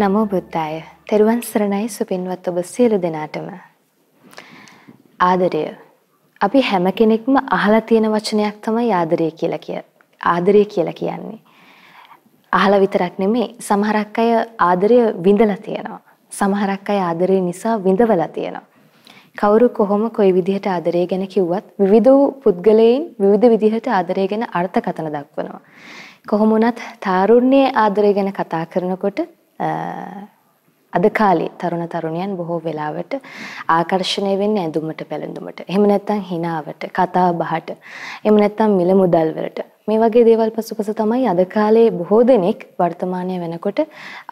නමෝ බුද්දාය. තෙරුවන් සරණයි සුපින්වත් ඔබ සියලු දෙනාටම. ආදරය. අපි හැම කෙනෙක්ම අහලා තියෙන වචනයක් තමයි ආදරය කියලා කිය. ආදරය කියලා කියන්නේ. අහලා විතරක් නෙමෙයි සමහරක් අය ආදරය විඳලා තියෙනවා. සමහරක් අය ආදරය නිසා විඳවලා තියෙනවා. කවුරු කොහොම කොයි විදිහට ආදරය ගැන කිව්වත් විවිධ වූ පුද්ගලයන් විවිධ විදිහට ආදරය ගැන අර්ථකථන දක්වනවා. කොහොම වුණත් තාරුණ්‍යයේ ආදරය ගැන කතා කරනකොට අද කාලේ තරුණ තරුණියන් බොහෝ වෙලාවට ආකර්ෂණය වෙන්නේ ඇඳුමට පැළඳුමට. එහෙම නැත්නම් හිනාවට, කතා බහට. එහෙම නැත්නම් මිල මුදල් වලට. මේ වගේ දේවල් පසුපස තමයි අද කාලේ බොහෝ දෙනෙක් වර්තමානය වෙනකොට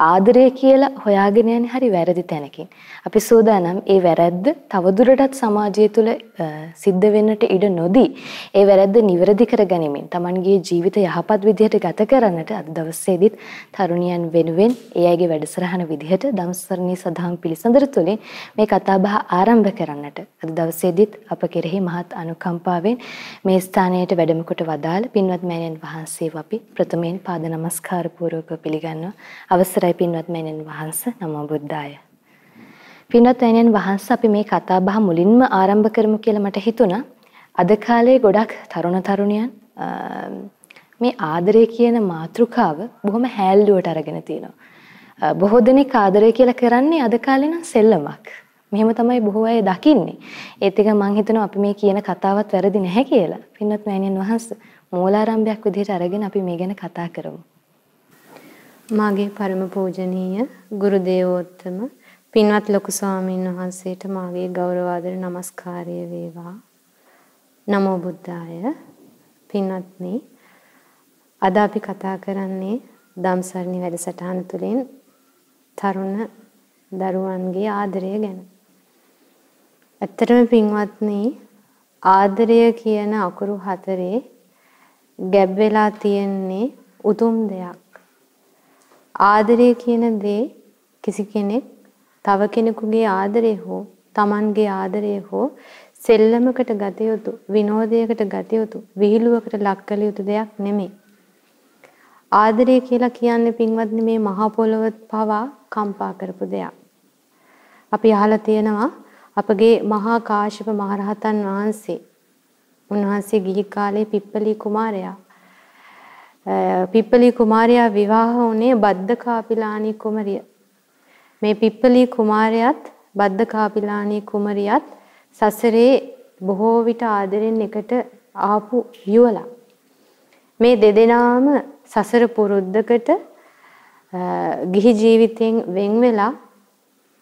ආදරය කියලා හොයාගෙන යන්නේ හරි වැරදි තැනකින්. අපි සූදානම් ඒ වැරද්ද තවදුරටත් සමාජය තුළ සිද්ධ වෙන්නට ඉඩ නොදී ඒ වැරද්ද නිවැරදි කරගනිමින් Tamanගේ ජීවිත යහපත් විදිහට ගත කරන්නට අද දවසේදීත් තරුණියන් වෙනුවෙන් ඒ අයගේ වැඩසටහන විදිහට ධම්සරණී සදහම් පිළිසඳර තුළින් මේ කතා බහ ආරම්භ කරන්නට අද දවසේදීත් අප කෙරෙහි මහත් අනුකම්පාවෙන් මේ ස්ථානයට වැඩම කොට වදාළ පින්වත් මෑණියන් වහන්සේව අපි ප්‍රථමයෙන් පාද නමස්කාර පූර්වක පිළිගන්නවා. අවසරයි පින්වත් මෑණියන් වහන්ස නමෝ බුද්ධාය. පින්වත් මෑණියන් වහන්ස අපි මේ කතා බහ මුලින්ම ආරම්භ කරමු කියලා මට හිතුණා. අද කාලේ ගොඩක් තරුණ තරුණියන් මේ ආදරය කියන මාතෘකාව බොහොම හැල්ලුවට අරගෙන තියෙනවා. බොහෝ දෙනෙක් ආදරය කියලා කරන්නේ අද කාලේ නම් සෙල්ලමක්. මෙහෙම තමයි බොහෝ අය දකින්නේ. ඒත් එක මං හිතනවා අපි මේ කියන කතාවත් වැරදි නැහැ කියලා. පින්වත් මෑණියන් වහන්සේ මූලාරම්භයක් විදිහට අරගෙන අපි මේ ගැන කතා කරමු. මාගේ ಪರම පූජනීය ගුරු දේවෝත්තම පින්වත් ලොකු ස්වාමීන් වහන්සේට මාගේ ගෞරව ආදර නමස්කාරය වේවා. නමෝ බුද්ධාය. පින්වත්නි අද අපි කතා කරන්නේ ධම්සරණි වැඩසටහන තුළින් තරුණ දරුවන්ගේ ආදරය ගැන. ඇත්තටම පින්වත්නි ආදරය කියන අකුරු හතරේ ගැබ් වෙලා තියෙන්නේ උතුම් දෙයක්. ආදරය කියන දේ කිසි කෙනෙක් තව කෙනෙකුගේ ආදරය හෝ Tamanගේ ආදරය හෝ සෙල්ලමකට ගත යුතු විනෝදයකට ගත යුතු විහිළුවකට ලක් කළ යුතු දෙයක් නෙමෙයි. ආදරය කියලා කියන්නේ පින්වත්නි මේ මහා පොළොව පවා කම්පා කරපු දෙයක්. අපි අහලා තියෙනවා අපගේ මහා කාශ්‍යප මහරහතන් වහන්සේ උන්වහන්සේ ගිහි කාලේ පිප්පලී කුමාරයා. පිප්පලී කුමාරයා විවාහ වුණේ බද්දකාපිලානී කුමරිය. මේ පිප්පලී කුමාරයාත් බද්දකාපිලානී කුමරියත් සසරේ බොහෝ විට ආදරෙන් එකට ආපු යුවලා. මේ දෙදෙනාම සසර පුරුද්දකට ගිහි ජීවිතෙන් වෙන් වෙලා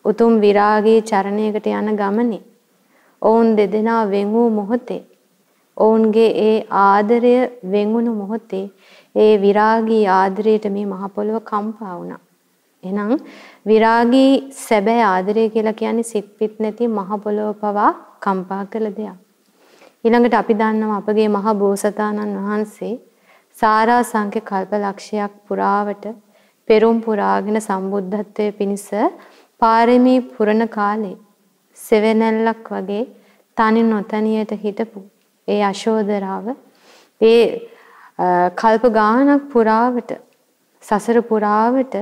උතුම් විරාගී චරණයකට යන ගමනේ ඔවුන් දෙදෙනා වෙන් වූ මොහොතේ ඔවුන්ගේ ඒ ආදරය වෙන්වුණු මොහොතේ ඒ විරාගී ආදරයට මේ මහ පොළව කම්පා වුණා. එහෙනම් විරාගී සැබෑ ආදරය කියලා කියන්නේ සිත් පිට නැති මහ පොළව පවා කම්පා කළ දෙයක්. ඊළඟට අපි දන්නවා අපගේ මහ බෝසතාණන් වහන්සේ සාරා සංඛ්‍ය කල්පලක්ෂයක් පුරාවට පෙරම් පුරාගෙන සම්බුද්ධත්වයේ පිණිස පාරමී පුරණ කාලේ සෙවණැල්ලක් වගේ තනි නොතනියට හිටපු ඒ අශෝදරාව ඒ කල්ප ගානක් පුරාවට සසර පුරාවට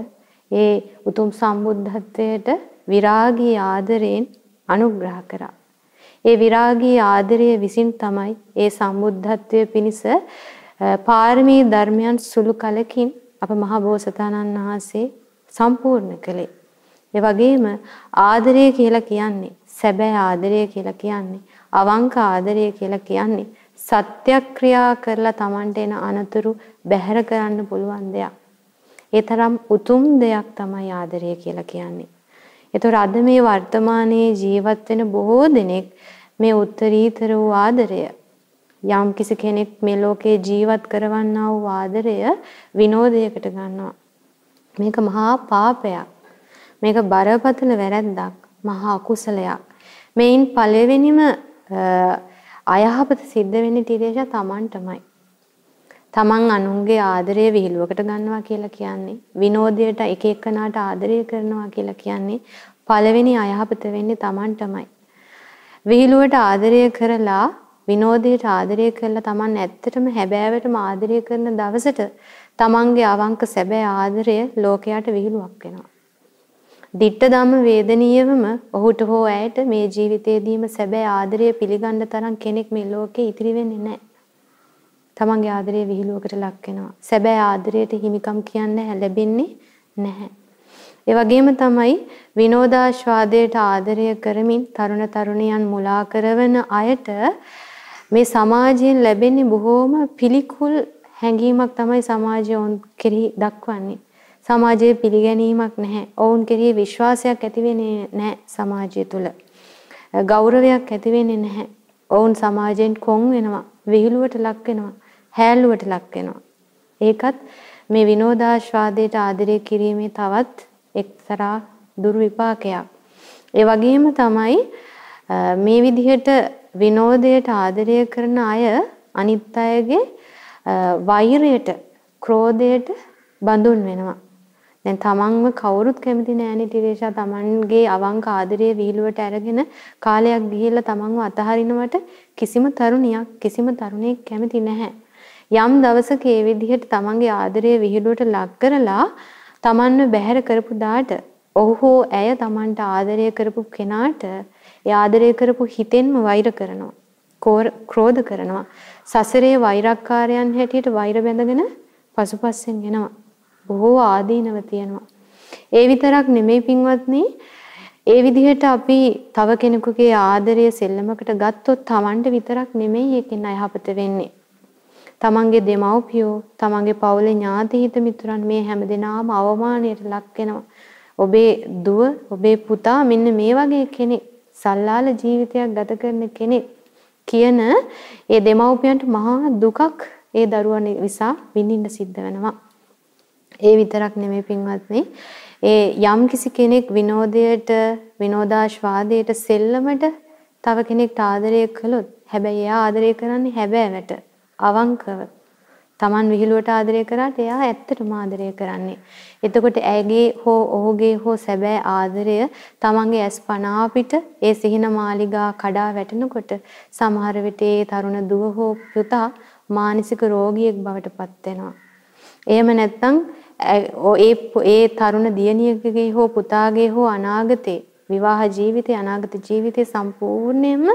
ඒ උතුම් සම්බුද්ධත්වයට විරාගී ආදරයෙන් අනුග්‍රහ කරා. ඒ විරාගී ආදරය විසින් තමයි ඒ සම්බුද්ධත්වයේ පිණිස පාරමී ධර්මයන් සුළු කලකින් අප මහ බෝසතාණන් වහන්සේ සම්පූර්ණ කළේ. ඒ වගේම ආදරය කියලා කියන්නේ සැබෑ ආදරය කියලා කියන්නේ අවංක ආදරය කියලා කියන්නේ සත්‍යක්‍රියා කරලා Tamanට එන අනතුරු බැහැර කරන්න පුළුවන් දෙයක්. ඒ තරම් උතුම් දෙයක් තමයි ආදරය කියලා කියන්නේ. ඒතර අද මේ වර්තමානයේ ජීවත් වෙන බොහෝ දෙනෙක් මේ උත්තරීතර වූ ආදරය යම් කිසි කෙනෙක් මේ ලෝකේ ජීවත් කරවන්නා වූ ආදරය විනෝදයකට ගන්නවා. මේක මහා පාපයක්. මේක බරපතල වැරැද්දක්. මහා අකුසලයක්. මේන් පළවෙනිම අයහපත සිද්ධ වෙන්නේ ටිරේෂා Tamanටමයි. Taman අනුන්ගේ ආදරය විහිළුවකට ගන්නවා කියලා කියන්නේ විනෝදයට එක එකනාට ආදරය කරනවා කියලා කියන්නේ පළවෙනි අයහපත වෙන්නේ Tamanටමයි. විහිළුවට ආදරය කරලා විනෝදයට ආදරය කරලා Taman ඇත්තටම හැබෑවටම ආදරය කරන දවසට Tamanගේ අවංක සැබෑ ආදරය ලෝකයට විහිළුවක් වෙනවා. Ditta ධම්ම වේදනීයවම ඔහුට හෝ ඇයට මේ ජීවිතයේදීම සැබෑ ආදරය පිළිගන්න තරම් කෙනෙක් මේ ලෝකේ ඉතිරි වෙන්නේ නැහැ. තමන්ගේ ආදරය විහිළුවකට ලක් වෙනවා. සැබෑ ආදරයට හිමිකම් කියන්න ලැබෙන්නේ නැහැ. ඒ වගේම තමයි විනෝදාස්වාදයට ආදරය කරමින් තරුණ තරුණියන් මුලා කරන අයට මේ සමාජයෙන් ලැබෙන්නේ බොහෝම පිළිකුල් හැඟීමක් තමයි සමාජය ඔවුන් කෙරෙහි දක්වන්නේ. සමාජයේ පිළිගැනීමක් නැහැ. ඔවුන් කෙරෙහි විශ්වාසයක් ඇති වෙන්නේ නැහැ සමාජය තුළ. ගෞරවයක් ඇති වෙන්නේ නැහැ. ඔවුන් සමාජයෙන් කොන් වෙනවා, විහිළුවට ලක් වෙනවා, හැල්ලුවට ලක් වෙනවා. ඒකත් මේ විනෝදාස්වාදයට ආදරය කිරීමේ තවත් එක්තරා දුර්විපාකයක්. ඒ වගේම තමයි මේ විදිහට විනෝදයට ආදරය කරන අය අනිත් අයගේ වෛරයට, ක්‍රෝධයට බඳුන් වෙනවා. දැන් තමන්ව කවුරුත් කැමති නෑනේ ටිරේෂා තමන්ගේ අවංක ආදරයේ විහිළුවට අරගෙන කාලයක් ගිහිල්ලා තමන්ව අතහරිනවට කිසිම තරුණියක් කිසිම තරුණයෙක් කැමති නැහැ. යම් දවසක ඒ විදිහට තමන්ගේ ආදරයේ විහිළුවට ලක් කරලා තමන්ව බැහැර කරපු දාට ඔහු ඇය තමන්ට ආදරය කරපු කෙනාට ඒ ආදරය කරපු හිතෙන්ම වෛර කරනවා. ක්‍රෝධ කරනවා. සසරේ වෛරක්කාරයන් හැටියට වෛර බැඳගෙන පසුපස්සෙන් එනවා. බොහෝ ආදීනව තියෙනවා. ඒ විතරක් නෙමෙයි පින්වත්නි ඒ විදිහට අපි තව කෙනෙකුගේ ආදරය සෙල්ලමකට ගත්තොත් Tamanට විතරක් නෙමෙයි ඒකෙන් අයහපත වෙන්නේ. තමන්ගේ දෙමව්පියෝ තමන්ගේ පවුලේ ඥාති හිත මිතුරන් මේ හැමදෙනාම අවමානයට ලක් වෙනවා. ඔබේ දුව ඔබේ පුතා මෙන්න මේ වගේ කෙනෙක් සල්ලාල ජීවිතයක් ගත කරන කෙනෙක් කියන ඒ දෙමව්පියන්ට මහා දුකක් ඒ දරුවා නිසා විඳින්න සිද්ධ වෙනවා. ඒ විතරක් නෙමෙයි පින්වත්නි. ඒ යම් කිසි කෙනෙක් විනෝදයට විනෝදාස්වාදයට සෙල්ලමට තව කෙනෙක්ට ආදරය කළොත් හැබැයි එයා ආදරය කරන්නේ හැබෑවට අවංකව Taman විහිළුවට ආදරය කරාට එයා ඇත්තටම ආදරය කරන්නේ. එතකොට ඇගේ හෝ ඔහුගේ හෝ සැබෑ ආදරය Tamanගේ ඇස් පනා පිට ඒ සිහින මාලිගා කඩා වැටෙනකොට සමහර විට ඒ තරුණ දුව හෝ පුතා මානසික රෝගියෙක් බවට පත් වෙනවා. එහෙම නැත්නම් ඒ ඒ තරුණ දියණියකගේ හෝ පුතාගේ හෝ අනාගතේ විවාහ ජීවිතේ අනාගත ජීවිතේ සම්පූර්ණයෙන්ම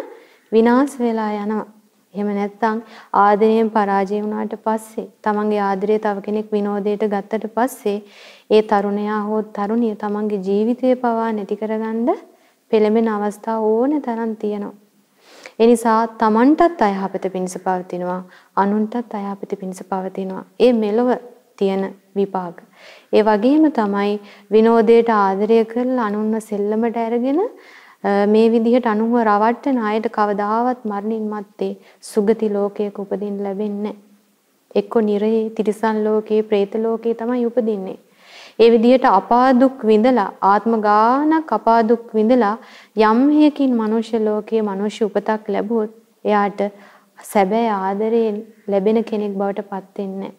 විනාශ වෙලා යනවා. එහෙම නැත්නම් ආදරයෙන් පරාජය වුණාට පස්සේ තමන්ගේ ආදරය තව කෙනෙක් විනෝදයට ගත්තට පස්සේ ඒ තරුණයා හෝ තරුණිය තමන්ගේ ජීවිතය පවා නැති කරගන්න පෙළඹෙන අවස්ථා ඕන තරම් තියෙනවා. ඒ නිසා තමන්ටත් අයහපත පිණිස පවතිනවා අනුන්ටත් අයහපත පිණිස පවතිනවා. ඒ මෙලොව තියෙන විපාක. ඒ වගේම තමයි විනෝදයට ආදරය කරලා අනුන්ව සෙල්ලමට අරගෙන මේ විදිහට අනුව රවට්ටන අයට කවදාවත් මරණින් මත්තේ සුගති ලෝකයක උපදින්න ලැබෙන්නේ එක්ක නිරයේ තිරිසන් ලෝකේ പ്രേත ලෝකේ තමයි උපදින්නේ. ඒ විදිහට අපා දුක් විඳලා ආත්ම ගානක් අපා දුක් විඳලා යම් හේකින් මනුෂ්‍ය ලෝකයේ මනුෂ්‍ය උපතක් ලැබුවොත් එයාට සැබෑ ආදරයෙන් ලැබෙන කෙනෙක් බවට පත් වෙන්නේ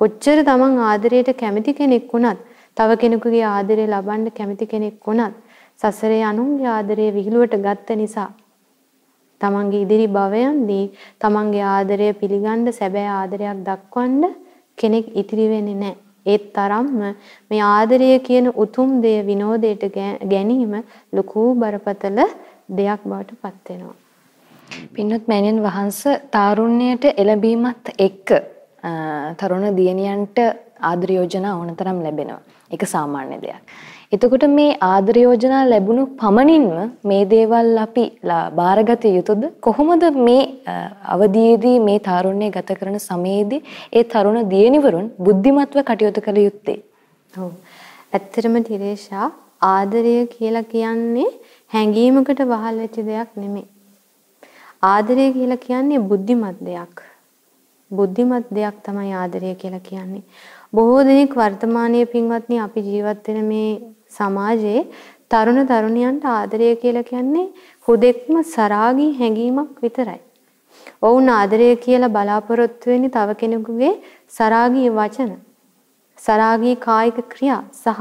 කොච්චර තමන් ආදරයට කැමති කෙනෙක් වුණත් තව කෙනෙකුගේ ආදරය ලබන්න කැමති කෙනෙක් වුණත් සසරේ අනුන්ගේ ආදරය විහිළුවට ගත්ත නිසා තමන්ගේ ඉදිරි භවයන්දී තමන්ගේ ආදරය පිළිගන්න සැබෑ ආදරයක් දක්වන්න කෙනෙක් ඉතිරි වෙන්නේ නැහැ. ඒ තරම්ම මේ ආදරය කියන උතුම් දෙය විනෝදයට ගැනීම ලොකු බරපතල දෙයක් බවට පත් වෙනවා. පින්වත් මෑණියන් වහන්සේ තාරුණ්‍යයට එළඹීමත් එක්ක තරුණ දියණියන්ට ආදර යෝජනා ඕනතරම් ලැබෙනවා. ඒක සාමාන්‍ය දෙයක්. එතකොට මේ ආදර යෝජනා ලැබුණු පමණින්ම මේ දේවල් අපි බාරගත යුතුද? කොහොමද මේ අවධියේදී මේ තාරුණ්‍ය ගත කරන සමයේදී ඒ තරුණ දියණිවරුන් බුද්ධිමත්ව කටයුතු කළ යුත්තේ? ඔව්. ඇත්තටම තිරේෂා ආදරය කියලා කියන්නේ හැඟීමකට වහල් වෙච්ච දෙයක් නෙමෙයි. ආදරය කියලා කියන්නේ බුද්ධිමත් දෙයක්. බුද්ධිමත් දෙයක් තමයි ආදරය කියලා කියන්නේ බොහෝ දෙනෙක් වර්තමානයේ පින්වත්නි අපි ජීවත් වෙන මේ සමාජයේ තරුණ තරුණියන්ට ආදරය කියලා කියන්නේ හුදෙක්ම සරාගී හැඟීමක් විතරයි. ඔවුන් ආදරය කියලා බලාපොරොත්තු වෙන්නේ තව කෙනෙකුගේ සරාගී වචන, සරාගී කායික ක්‍රියා සහ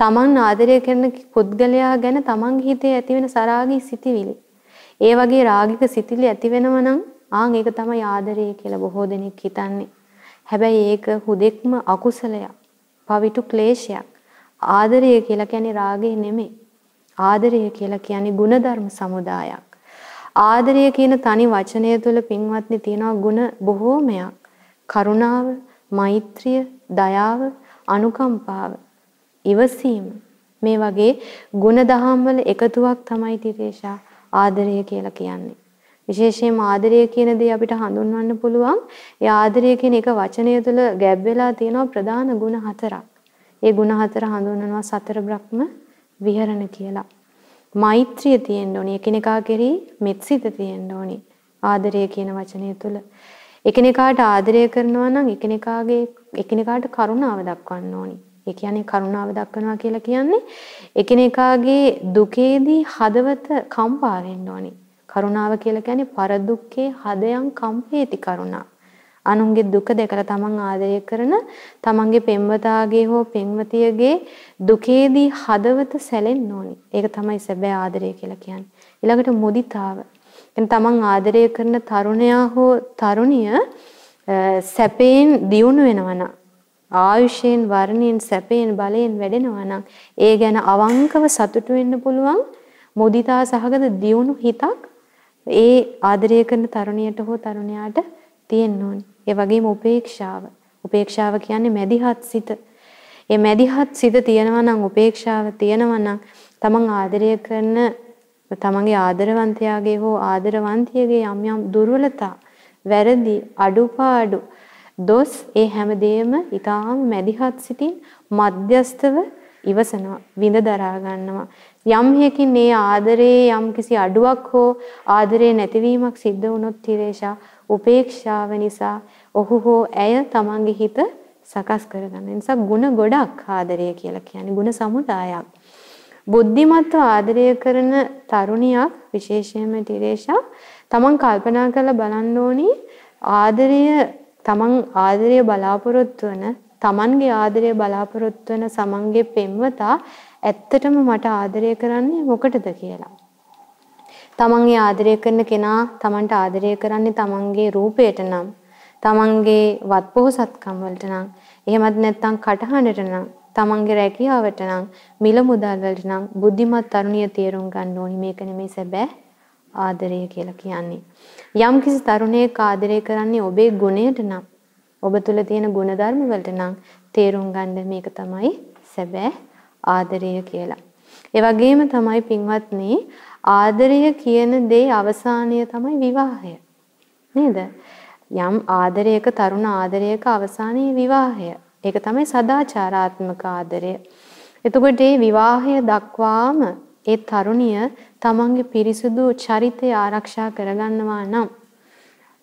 තමන් ආදරය කරන පුද්ගලයා ගැන තමන්ගේ හිතේ ඇතිවෙන සරාගී සිතිවිලි. ඒ වගේ රාගික සිතිවිලි ඇති වෙනව නම් ආන් ඒක තමයි ආදරය කියලා බොහෝ දෙනෙක් හිතන්නේ. හැබැයි ඒක හුදෙක්ම අකුසලයක්. පවිතු ක්ලේශයක්. ආදරය කියලා කියන්නේ රාගය නෙමෙයි. ආදරය කියලා කියන්නේ ಗುಣධර්ම සමුදායක්. ආදරය කියන තනි වචනය තුළ පින්වත්නි තියෙනවා ಗುಣ බොහෝමයක්. කරුණාව, මෛත්‍රිය, දයාව, අනුකම්පාව, ඉවසීම මේ වගේ ಗುಣ දහම් වල එකතුවක් තමයි තිරේෂා ආදරය කියලා කියන්නේ. විශේෂයෙන්ම ආදරය කියන දේ අපිට හඳුන්වන්න පුළුවන්. ඒ ආදරය කියන එක වචනය තුළ ගැබ් වෙලා තියෙනවා ප්‍රධාන ಗುಣ හතරක්. ඒ ಗುಣ හතර හඳුන්වනවා සතර බ්‍රහ්ම විහරණ කියලා. මෛත්‍රිය තියෙන්න ඕනි. එකිනෙකා කෙරෙහි මෙත්සිත තියෙන්න ඕනි. ආදරය කියන වචනය තුළ. එකිනෙකාට ආදරය කරනවා නම් එකිනෙකාගේ එකිනෙකාට කරුණාව දක්වන්න ඕනි. ඒ කියන්නේ කරුණාව දක්වනවා කියලා කියන්නේ එකිනෙකාගේ දුකේදී හදවත කම්පා වෙන්න ඕනි. කරුණාව කියලා කියන්නේ පරදුක්කේ හදයන් කම්පේති කරුණා. අනුන්ගේ දුක දැකලා තමන් ආදරය කරන තමන්ගේ පෙම්වතාගේ හෝ පෙම්වතියගේ දුකේදී හදවත සැලෙන්න ඕනි. ඒක තමයි සැබෑ ආදරය කියලා කියන්නේ. ඊළඟට මුදිතාව. එතන තමන් ආදරය කරන තරුණයා හෝ තරුණිය සැපයෙන් දියුණු වෙනවනම් ආයුෂයෙන් වර්ණයෙන් සැපයෙන් බලයෙන් වැඩෙනවා නම් ඒ ගැන අවංකව සතුටු වෙන්න පුළුවන් මුදිතා සහගත දියුණු හිතක් ඒ ආදරය කරන තරුණියට හෝ තරුණයාට තියෙන්න ඕනේ. ඒ වගේම උපේක්ෂාව. උපේක්ෂාව කියන්නේ මැදිහත් සිත. ඒ මැදිහත් සිත තියෙනවා නම් උපේක්ෂාව තියෙනවා නම් තමන් ආදරය කරන තමන්ගේ ආදරවන්තයාගේ හෝ ආදරවන්තියගේ යම් යම් දුර්වලතා, වැරදි, අඩුපාඩු, දොස් ඒ හැමදේම ඊටාම මැදිහත් සිතින් මධ්‍යස්තව ඉවසනවා, විඳ දරා ගන්නවා. යම් හේකින් මේ ආදරයේ යම් කිසි අඩුවක් හෝ ආදරේ නැතිවීමක් සිද්ධ වුණොත් තිරේෂා උපේක්ෂාව නිසා ඔහු හෝ ඇය තමන්ගේ හිත සකස් කරගන්න. නිසා ಗುಣ ගොඩක් ආදරය කියලා කියන්නේ ಗುಣ සමුදායක්. බුද්ධිමත්ව ආදරය කරන තරුණියක් විශේෂයෙන්ම තිරේෂා තමන් කල්පනා කරලා බලන්න ඕනි ආදරය තමන් ආදරය බලාපොරොත්තු වෙන තමන්ගේ ආදරය බලාපොරොත්තු වෙන සමන්ගේ පෙම්වතා ඇත්තටම මට ආදරය කරන්නේ මොකටද කියලා. තමන්ගේ ආදරය කරන කෙනා තමන්ට ආදරය කරන්නේ තමන්ගේ රූපයට නම් තමන්ගේ වත්පොහසත්කම් වලට නම් එහෙමත් නැත්නම් කටහඬට නම් තමන්ගේ රැකියාවට නම් මිල මුදල් වලට නම් බුද්ධිමත් තරුණිය තේරුම් ගන්න ඕනි මේක නෙමෙයි සැබෑ ආදරය කියලා කියන්නේ. යම් කිසි තරුණයෙක් ආදරය කරන්නේ ඔබේ ගුණයට නම් ඔබ තුල තියෙන ಗುಣධර්ම වලට නම් තේරුම් ගන්න මේක තමයි සැබෑ ආදරය කියලා. ඒ වගේම තමයි පින්වත්නි ආදරය කියන දේ අවසානය තමයි විවාහය. නේද? යම් ආදරයක තරුණ ආදරයක අවසානයේ විවාහය. ඒක තමයි සදාචාරාත්මක ආදරය. එතකොට මේ විවාහය දක්වාම ඒ තරුණිය තමන්ගේ පිරිසුදු චරිතය ආරක්ෂා කරගන්නවා නම්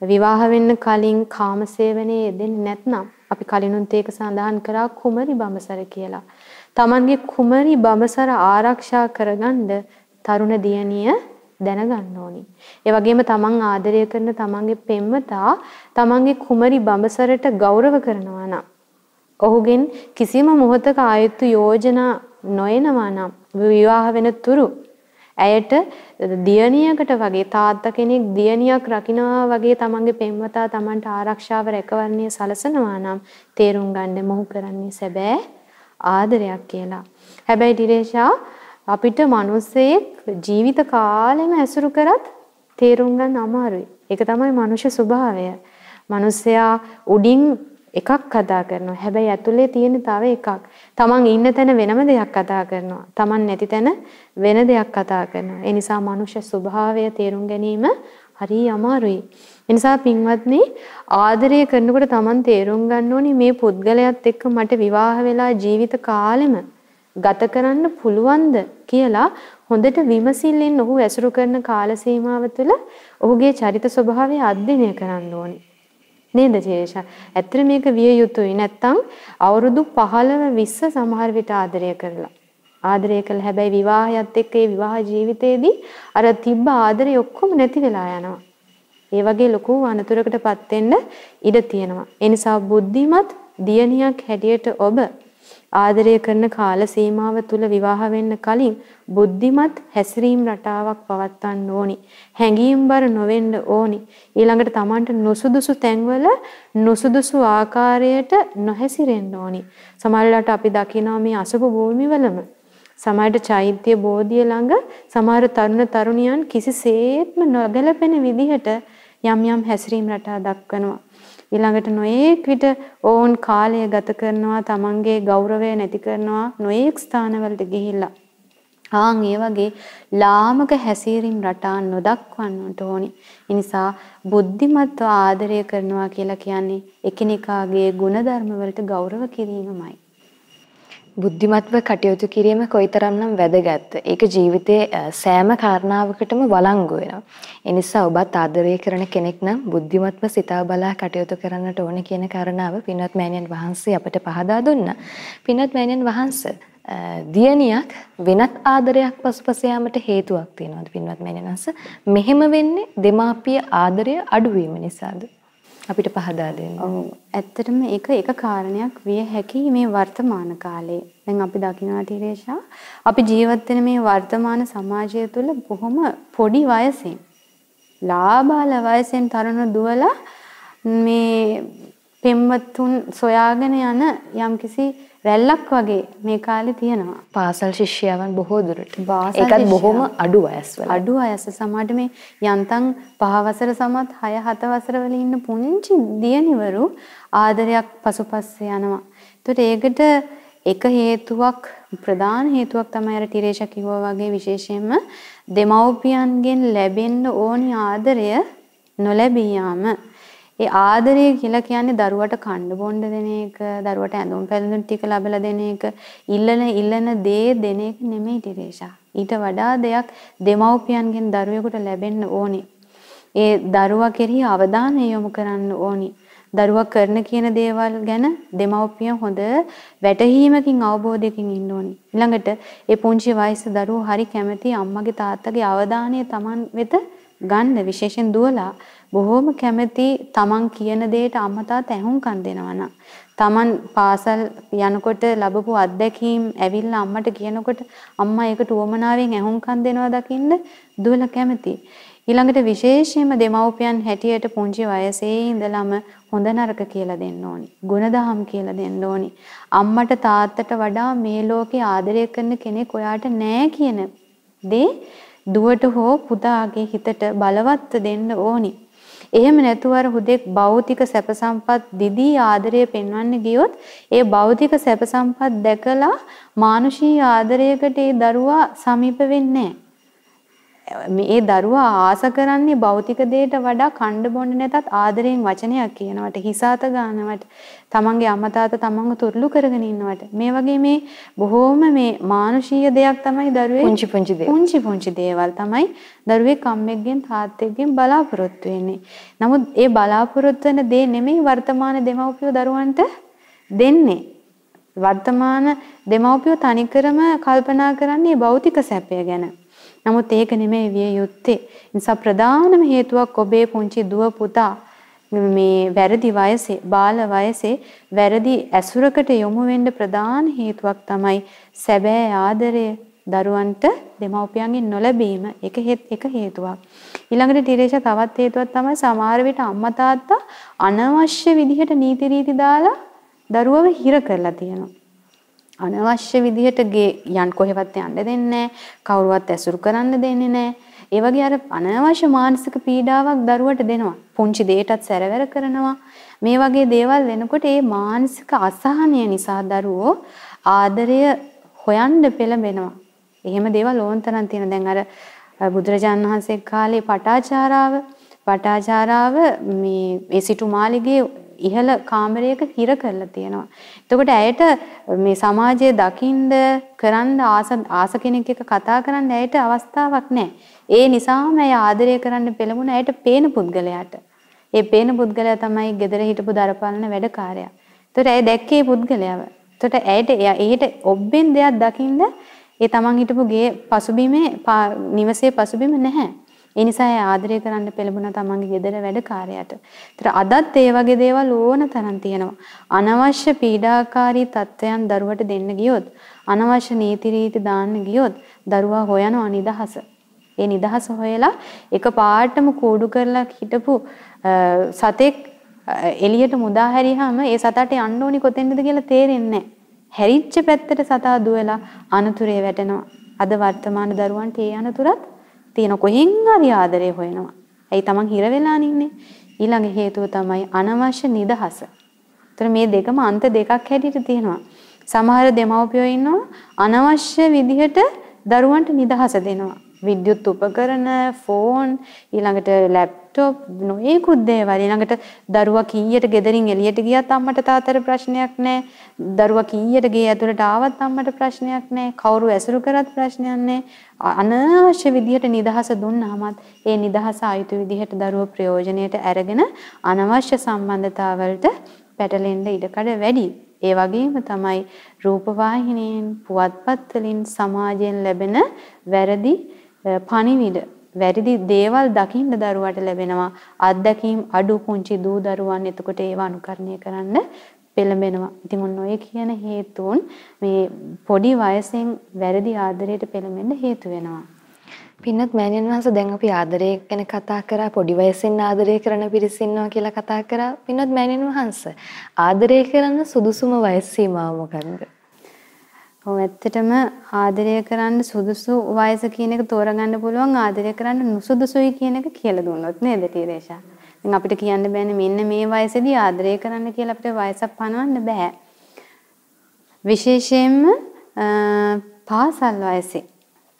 විවාහ වෙන්න කලින් කාමසේවනයේ යෙදෙන්නේ නැත්නම් අපි කලිනුත් ඒක සඳහන් කරා කුමරි බඹසර කියලා. Tamanගේ කුමරි බඹසර ආරක්ෂා කරගන්න තරුණ දියණිය දැනගන්න ඕනි. ඒ වගේම තමන් ආදරය කරන තමන්ගේ පෙම්වතා තමන්ගේ කුමරි බඹසරට ගෞරව කරනවා නම් ඔහුගෙන් කිසිම මොහොතක ආයුතු යෝජනා නොයනවා නම් විවාහ වෙන තුරු ඇයට දියණියකට වගේ තාත්තා කෙනෙක් දියණියක් රකින්නවා වගේ තමන්ගේ පෙම්වතා තමන්ට ආරක්ෂාව රැකවරණය සලසනවා නම් තේරුම් ගන්න මොහු කරන්නේ සැබෑ ආදරයක් කියලා. හැබැයි ඩිරේෂා අපිට මිනිස්සෙක් ජීවිත කාලෙම ඇසුරු කරත් තේරුම් ගන්න අමාරුයි. ඒක තමයි මනුෂ්‍ය ස්වභාවය. මිනිස්සයා උඩින් එකක් කතා කරනවා. හැබැයි ඇතුලේ තියෙන තව එකක්. Taman ඉන්න තැන වෙනම දෙයක් කතා කරනවා. Taman නැති තැන වෙන දෙයක් කතා කරනවා. ඒ නිසා මනුෂ්‍ය ස්වභාවය තේරුම් ගැනීම හරි අමාරුයි. ඒ නිසා පින්වත්නි ආදරය කරනකොට Taman තේරුම් ගන්න ඕනි මේ පුද්ගලයාත් එක්ක මට විවාහ වෙලා ජීවිත කාලෙම ගත කරන්න පුළුවන්ද කියලා හොඳට විමසිල්ලෙන් ඔහු ඇසුරු කරන කාල සීමාව තුළ ඔහුගේ චරිත ස්වභාවය අධ්‍යයනය කරන්න ඕනේ. නේද ජේෂා? ඇත්තට මේක විය යුතුයි. නැත්තම් අවුරුදු 15 20 සමහර විට ආදරය කරලා. ආදරය කළ හැබැයි විවාහයත් එක්ක ඒ විවාහ ජීවිතේදී අර තිබ්බ ආදරය ඔක්කොම නැති වෙලා යනවා. ඒ වගේ ලොකු අනතුරකටපත් වෙන්න ඉඩ තියෙනවා. ඒ නිසා බුද්ධිමත් දියණියක් හැටියට ඔබ ආදරය කරන කාල සීමාව තුල විවාහ වෙන්න කලින් බුද්ධිමත් හැසිරීම් රටාවක් පවත්වන්න ඕනි. හැඟීම්බර නොවෙන්න ඕනි. ඊළඟට Tamanට නුසුදුසු තැන්වල නුසුදුසු ආකාරයට නොහැසිරෙන්න ඕනි. සමහරවිට අපි දකිනවා මේ අසුබ භූමිවලම සමහරට චෛත්‍ය බෝධිය ළඟ සමහර තරුණ තරුණියන් කිසිසේත්ම නොගැලපෙන විදිහට යම් යම් හැසිරීම් රටා දක්වනවා. ඊළඟට නොයේක් විට ඕන් කාලය ගත කරනවා තමන්ගේ ගෞරවය නැති කරනවා නොයේක් ස්ථානවලට ගිහිල්ලා ආන් ඒ වගේ ලාමක හැසිරීම් රටා නොදක්වන්නට ඕනි. ඒ නිසා බුද්ධිමත්ව ආදරය කරනවා කියලා කියන්නේ එකිනෙකාගේ ගුණධර්ම වලට ගෞරව කිරීමමයි. බුද්ධිමත්ව කටයුතු කිරීම කොයිතරම්නම් වැදගත්ද. ඒක ජීවිතයේ සෑම කාරණාවකටම වළංගු වෙනවා. ඒ නිසා ඔබත් ආදරය කරන කෙනෙක් නම් බුද්ධිමත්ව සිතා බලා කටයුතු කරන්නට ඕනේ කියන කාරණාව පින්වත් මෑණියන් වහන්සේ අපට පහදා දුන්නා. පින්වත් මෑණියන් වහන්සේ දියණියක් වෙනත් ආදරයක් පසුපස යාමට හේතුවක් තියෙනවද පින්වත් මෑණියන් වහන්සේ? මෙහෙම වෙන්නේ දෙමාපිය ආදරය අඩු වීම නිසාද? අපිට පහදා දෙන්න. ඔව් ඇත්තටම ඒක එක කාරණයක් විය හැකි මේ වර්තමාන කාලේ. දැන් අපි දකිනවා ටිරේෂා අපි ජීවත් වෙන මේ වර්තමාන සමාජය තුළ බොහොම පොඩි වයසෙන් ලාබාල වයසෙන් තරුණ දුවලා මේ පෙම්වතුන් සොයාගෙන යන යම්කිසි රැල්ලක් වගේ මේ කාලේ තියෙනවා. පාසල් ශිෂ්‍යයන් බොහෝ දුරට. ඒකත් බොහොම අඩු වයස්වල. අඩු වයස සමහරට මේ යන්තම් පහ වසර සමත් 6 7 වසර වල ඉන්න පුංචි දියණිවරු ආදරයක් පසුපස්සේ යනවා. ඒකට ඒකට එක හේතුවක් ප්‍රධාන හේතුවක් තමයි අර ටිරේෂා කිව්වා වගේ විශේෂයෙන්ම දෙමව්පියන්ගෙන් ලැබෙන්න ඕනි ආදරය නොලැබී යාම. ඒ ආදරය කියලා කියන්නේ දරුවට කන්න බොන්න දෙන එක, දරුවට ඇඳුම් පැළඳුම් ටික ලැබලා දෙන එක, ඉල්ලන ඉල්ලන දේ දෙන එක නෙමෙයි ටිරේෂා. ඊට වඩා දෙයක් දෙමව්පියන්ගෙන් දරුවෙකුට ලැබෙන්න ඕනේ. ඒ දරුවා කෙරෙහි අවධානය යොමු කරන්න ඕනි. දරුවා කරන කියන දේවල් ගැන දෙමව්පියන් හොඳ වැටහීමකින් අවබෝධයකින් ඉන්න ඕනි. ඊළඟට ඒ පුංචි වයස දරුවෝ හරි කැමති අම්මගේ තාත්තගේ අවධානය Taman වෙත ගන්න විශේෂයෙන් දුවලා බොහොම කැමති තමන් කියන දෙයට අම්මා තාත්තා ඇහුම්කන් දෙනවා තමන් පාසල් යනකොට ලැබපු අත්දැකීම් ඇවිල්ලා අම්මට කියනකොට අම්මා ඒකට උවමනාවෙන් ඇහුම්කන් දෙනවා දකින්න දුවල කැමති. ඊළඟට විශේෂයෙන්ම දෙමව්පියන් හැටියට පුංචි වයසේ ඉඳලම හොඳ නරක කියලා දෙන්න ඕනි. ගුණදහම් කියලා දෙන්න ඕනි. අම්මට තාත්තට වඩා මේ ලෝකේ ආදරය කරන කෙනෙක් ඔයාට නෑ කියන දේ දුවට හෝ පුතාගේ හිතට බලවත් දෙන්න ඕනි. එහෙම නැතුව අර හුදෙක් භෞතික සැප සම්පත් දිදී ආදරය පෙන්වන්න ගියොත් ඒ භෞතික සැප සම්පත් දැකලා මානුෂී ආදරයකට ඒ දරුවා සමීප වෙන්නේ නැහැ. මේ දරුවා ආස කරන්නේ භෞතික දෙයට වඩා කණ්ඩ බොන්න නැතත් ආදරයෙන් වචනයක් කියනවට හිසాత ගන්නවට තමන්ගේ අම්මා තාත්තා තමන්ව තුරුළු කරගෙන ඉන්නවට මේ වගේ මේ බොහෝම මේ මානුෂීය දෙයක් තමයි දරුවේ පුංචි පුංචි දේවල් පුංචි පුංචි දේවල් තමයි දරුවේ කම්මෙක්ගෙන් තාත්තෙක්ගෙන් බලාපොරොත්තු වෙන්නේ. නමුත් ඒ බලාපොරොත්තු වෙන දේ නෙමෙයි වර්තමාන දෙමව්පියෝ දරුවන්ට දෙන්නේ. වර්තමාන දෙමව්පියෝ තනිකරම කල්පනා කරන්නේ භෞතික සැපය ගැන. නමුත් ඒක නෙමෙයි විය යුත්තේ. නිසා ප්‍රධානම හේතුවක් ඔබේ පුංචි දුව පුතා මේ වැරදි වයසේ බාල වයසේ වැරදි ඇසුරකට යොමු වෙන්න ප්‍රධාන හේතුවක් තමයි සැබෑ ආදරය දරුවන්ට දෙමව්පියන්ගෙන් නොලැබීම ඒක එක හේතුවක්. ඊළඟට ටිරේෂා තවත් හේතුවක් තමයි සමහර විට අම්මා තාත්තා අනවශ්‍ය විදිහට නීති රීති දාලා දරුවව හිර කරලා තියෙනවා. අනවශ්‍ය විදිහට ගේ යන් කොහෙවත් යන්න දෙන්නේ කවුරුවත් ඇසුරු කරන්න දෙන්නේ නැහැ. ඒ වගේ අර අනවශ්‍ය මානසික පීඩාවක් දරුවට දෙනවා. පුංචි දෙයටත් සැරවැර කරනවා. මේ වගේ දේවල් වෙනකොට ඒ මානසික අසහනය නිසා දරුවෝ ආදරය හොයන්න පෙළඹෙනවා. එහෙම දේවල් ඕන තරම් තියෙන. දැන් අර බුදුරජාණන් වහන්සේ කාලේ පටාචාරාව පටාචාරාව මේ ඒ සිටු මාලිගේ ඉහළ කාමරයක හිර කරලා තියෙනවා. එතකොට ඇයට මේ සමාජයේ දකින්ද කරන්න ආස ආස කෙනෙක් එක්ක කතා කරන්න ඇයට අවස්ථාවක් නැහැ. ඒ නිසාම ඇය ආදරය කරන්න පෙළඹුණ ඇයට පේන පුද්ගලයාට. ඒ පේන පුද්ගලයා තමයි ගෙදර හිටපු දරපාලන වැඩකාරයා. එතකොට ඇය දැක්කේ පුද්ගලයාව. එතකොට ඇයට එයට ඔබ්බෙන් දෙයක් දකින්ද ඒ තමන් හිටපු ගේ පසුබිමේ නිවසේ පසුබිම නැහැ. ඒ නිසා ඒ ආදරය කරන්න පෙළඹුණා තමන්ගේ ගෙදර වැඩකාරයාට. ඒතර අදත් ඒ වගේ දේවල් ඕන තරම් තියෙනවා. අනවශ්‍ය පීඩාකාරී තත්ත්වයන් දරුවට දෙන්න ගියොත්, අනවශ්‍ය නීති රීති දාන්න ගියොත් දරුවා හොයනවා නිදහස. ඒ නිදහස හොයලා එක පාටම කූඩු කරලා හිටපු සතෙක් එළියට මුදා හැරියාම ඒ සතාට යන්න ඕනි කොතෙන්ද කියලා තේරෙන්නේ නැහැ. හැරිච්ච පැත්තට සතා දුවලා අනතුරේ වැටෙනවා. අද වර්තමාන දරුවන්ට ඒ අනතුරත් තියෙන කොහෙන් හරි ආදරේ හොයනවා. ඇයි Taman හිර වෙලා ඉන්නේ? ඊළඟ හේතුව තමයි අනවශ්‍ය නිදහස. ඒතර මේ දෙකම අන්ත දෙකක් හැටියට තියෙනවා. සමහර දෙමව්පියෝ ඉන්නවා අනවශ්‍ය විදිහට දරුවන්ට නිදහස දෙනවා. විද්‍යුත් උපකරණ, ෆෝන්, ඊළඟට ලැප්ටොප් නොයෙකුත් දේවල්. ඊළඟට දරුවා කීයට ගෙදරින් එළියට ගියත් අම්මට තාත්තට ප්‍රශ්නයක් නැහැ. දරුවා කීයට ගේ ඇතුළට ආවත් අම්මට ප්‍රශ්නයක් නැහැ. කවුරු ඇසුරු කරත් ප්‍රශ්නයක් නැහැ. අනවශ්‍ය විදිහට නිදහස දුන්නාමත් ඒ නිදහස ආයුතු විදිහට දරුවෝ ප්‍රයෝජනයට අරගෙන අනවශ්‍ය සම්බන්ධතාවලට පැටලෙන්න ඉඩකඩ වැඩි. ඒ වගේම තමයි රූපවාහිනියෙන් පුවත්පත් වලින් සමාජයෙන් ලැබෙන වැරදි පණිවිඩ වැරදි දේවල් දකින්න දරුවට ලැබෙනවා අත්දැකීම් අඩු පුංචි දූ දරුවන් එතකොට ඒව අනුකරණය කරන්න පෙළඹෙනවා. ඉතින් ඔන්න ඔය කියන හේතුන් මේ පොඩි වයසෙන් වැරදි ආදරයට පෙළඹෙන්න හේතු වෙනවා. පින්නත් මෑණියන් වහන්සේ දැන් අපි ආදරය ගැන කතා කරා පොඩි වයසෙන් ආදරය කරන පිරිස ඉන්නවා කියලා කතා කරා. පින්නත් මෑණියන් වහන්සේ ආදරය කරන්න සුදුසුම වයස් සීමාව මොකක්ද? ඔව් ඇත්තටම ආදරය කරන්න සුදුසු වයස කියන එක තෝරගන්න පුළුවන් ආදරය කරන්න නුසුදුසුයි කියන එක කියලා දුන්නොත් නේද ටීරේෂා? දැන් අපිට කියන්න බෑනේ මෙන්න මේ වයසේදී ආදරය කරන්න කියලා අපිට වයසක් පනවන්න බෑ. විශේෂයෙන්ම පාසල් වයසේ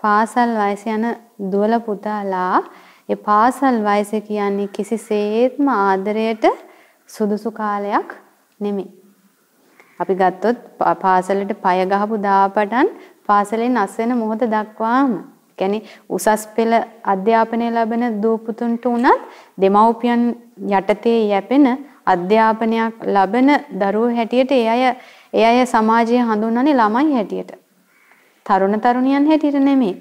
පාසල් වයස යන දුවල පුතාලා ඒ පාසල් වයස කියන්නේ කිසිසේත්ම ආදරයට සුදුසු කාලයක් නෙමෙයි. අපි ගත්තොත් පාසලට පය ගහපු දාපටන් පාසලෙන් අස් වෙන මොහොත දක්වාම කියන්නේ උසස් පෙළ අධ්‍යාපනය ලැබෙන දූ පුතුන්ට උනත් දෙමව්පියන් යටතේ යැපෙන අධ්‍යාපනයක් ලබන දරුවෝ හැටියට ඒ අය ඒ අය සමාජයේ හඳුන්වන්නේ ළමයි හැටියට. තරුණ තරුණියන් හැටියට නෙමෙයි.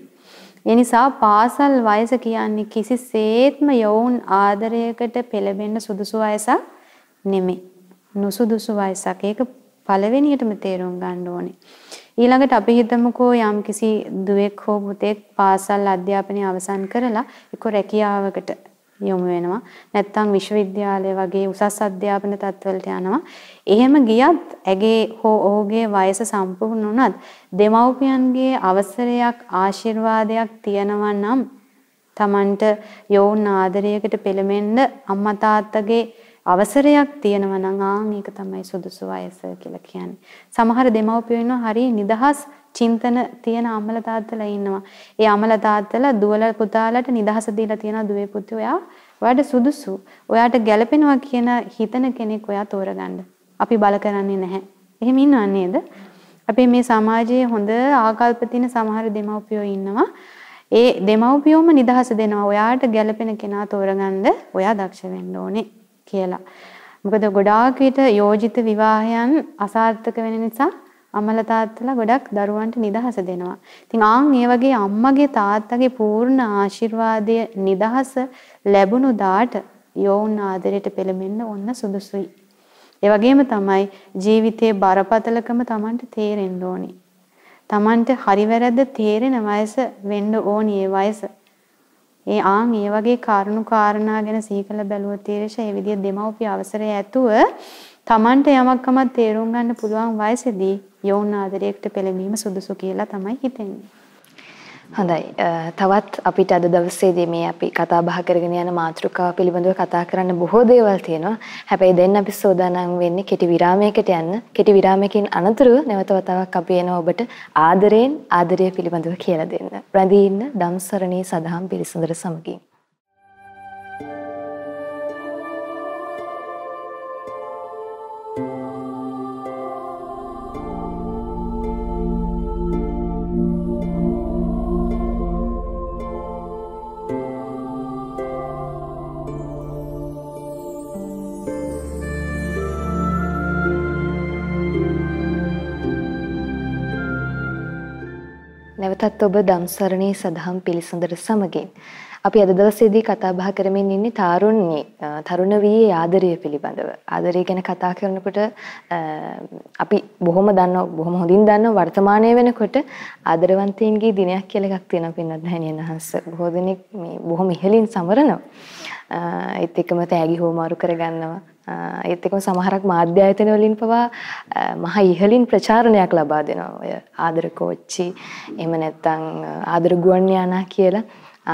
ඒ නිසා පාසල් වයස කියන්නේ කිසිසේත්ම යෝන් ආදරයකට පෙළඹෙන්න සුදුසු වයසක් නෙමෙයි. නුසුදුසු වයසක්. ඒක පළවෙනියටම තේරුම් ගන්න ඕනේ. ඊළඟට අපි හිතමුකෝ යම්කිසි දුවෙක් හෝ පුතෙක් පාසල් අධ්‍යාපනය අවසන් කරලා එක්ක රැකියාවකට යොමු වෙනවා. නැත්නම් විශ්වවිද්‍යාලය වගේ උසස් අධ්‍යාපන තත්වලට යනවා. එහෙම ගියත් ඇගේ හෝ ඔහුගේ වයස සම්පූර්ණ වුණත් දෙමව්පියන්ගේ අවසරයක් ආශිර්වාදයක් තියෙනවා නම් Tamanට යෝන් ආදරයකට පෙළඹෙන්න අම්මා තාත්තගේ අවසරයක් තියෙනවා නම් ආන් ඒක තමයි සුදුසු වයස කියලා කියන්නේ. සමහර දෙමව්පියෝ ඉන්නවා හරි නිදහස් චින්තන තියෙන අම්මලා තාත්තලා ඉන්නවා. ඒ අම්මලා තාත්තලා දුවල පුතාලට නිදහස දීලා තියෙනවා දුවේ පුතේ ඔයා ඔයාට සුදුසු. ඔයාට ගැළපෙනවා කියන හිතන කෙනෙක් ඔයා තෝරගන්න. අපි බල කරන්නේ නැහැ. එහෙම ඉන්නව නේද? අපේ මේ සමාජයේ හොඳ ආකල්ප තියෙන සමහර දෙමව්පියෝ ඉන්නවා. ඒ දෙමව්පියෝම නිදහස දෙනවා. ඔයාට ගැළපෙන කෙනා තෝරගන්න ඔයා දක්ෂ වෙන්න ඕනේ. කියලා. මොකද ගොඩාක් විට යෝජිත විවාහයන් අසාර්ථක වෙන නිසා අම්මලා තාත්තලා ගොඩක් දරුවන්ට නිදහස දෙනවා. ඉතින් ආන් මේ වගේ අම්මගේ තාත්තගේ පූර්ණ ආශිර්වාදය නිදහස ලැබුණු දාට යෝන් ආදරයට පෙළඹෙන්න ඕන සුදුසුයි. ඒ වගේම තමයි ජීවිතයේ බරපතලකම Tamanට තේරෙන්න ඕනි. Tamanට හරි වැරද්ද තේරෙන වයස වෙන්න ඕනි ඒ වයස. ඒ ආන් ඒ වගේ කාරුණු කාරණා ගැන සීකල බැලුවොත් තීරෂ ඒ විදිහ දෙමව්පිය අවසරය ඇතුව Tamanට යමක්කමක් තේරුම් ගන්න පුළුවන් වයසේදී යෝන් ආදරයකට පෙළඹීම සුදුසු කියලා තමයි හිතෙන්නේ. හොඳයි. තවත් අපිට අද දවසේදී මේ අපි කතා බහ කරගෙන යන මාතෘකාව පිළිබඳව කතා කරන්න බොහෝ දේවල් තියෙනවා. හැබැයි දැන් අපි සෝදානම් වෙන්නේ කෙටි විරාමයකට යන්න. කෙටි විරාමයකින් අනතුරු නැවත වතාවක් අපි එනවා ඔබට ආදරයෙන් ආදරය පිළිබඳව කියලා දෙන්න. රැඳී ඉන්න ධම්සරණී සදහම් පිරිසුඳර සමගින්. නැවතත් ඔබ ධම්සරණී සදහම් පිළිසඳර සමගින් අපි අද දවසේදී කතා බහ කරමින් ඉන්නේ තාරුණ්‍ය තරුණ වී ආදරය පිළිබඳව. ආදරය ගැන කතා කරනකොට අපි බොහොම දන්නවා බොහොම හොඳින් දන්නවා වර්තමානයේ වෙනකොට ආදරවන්තයින්ගේ දිනයක් කියලා එකක් තියෙනවා පින්නත් නැහෙනියන් අහස. බොහෝ දෙනෙක් මේ බොහොම ඉහළින් සමරනවා. ඒත් එක්කම තෑගි හෝමාරු කරගන්නවා. ඒත් එක්කම සමහරක් මාධ්‍ය ආයතන වලින් පවා මහ ඉහළින් ප්‍රචාරණයක් ලබා දෙනවා. ඔය ආදර කෝච්චි එහෙම නැත්නම් ආදර ගුවන් යානා කියලා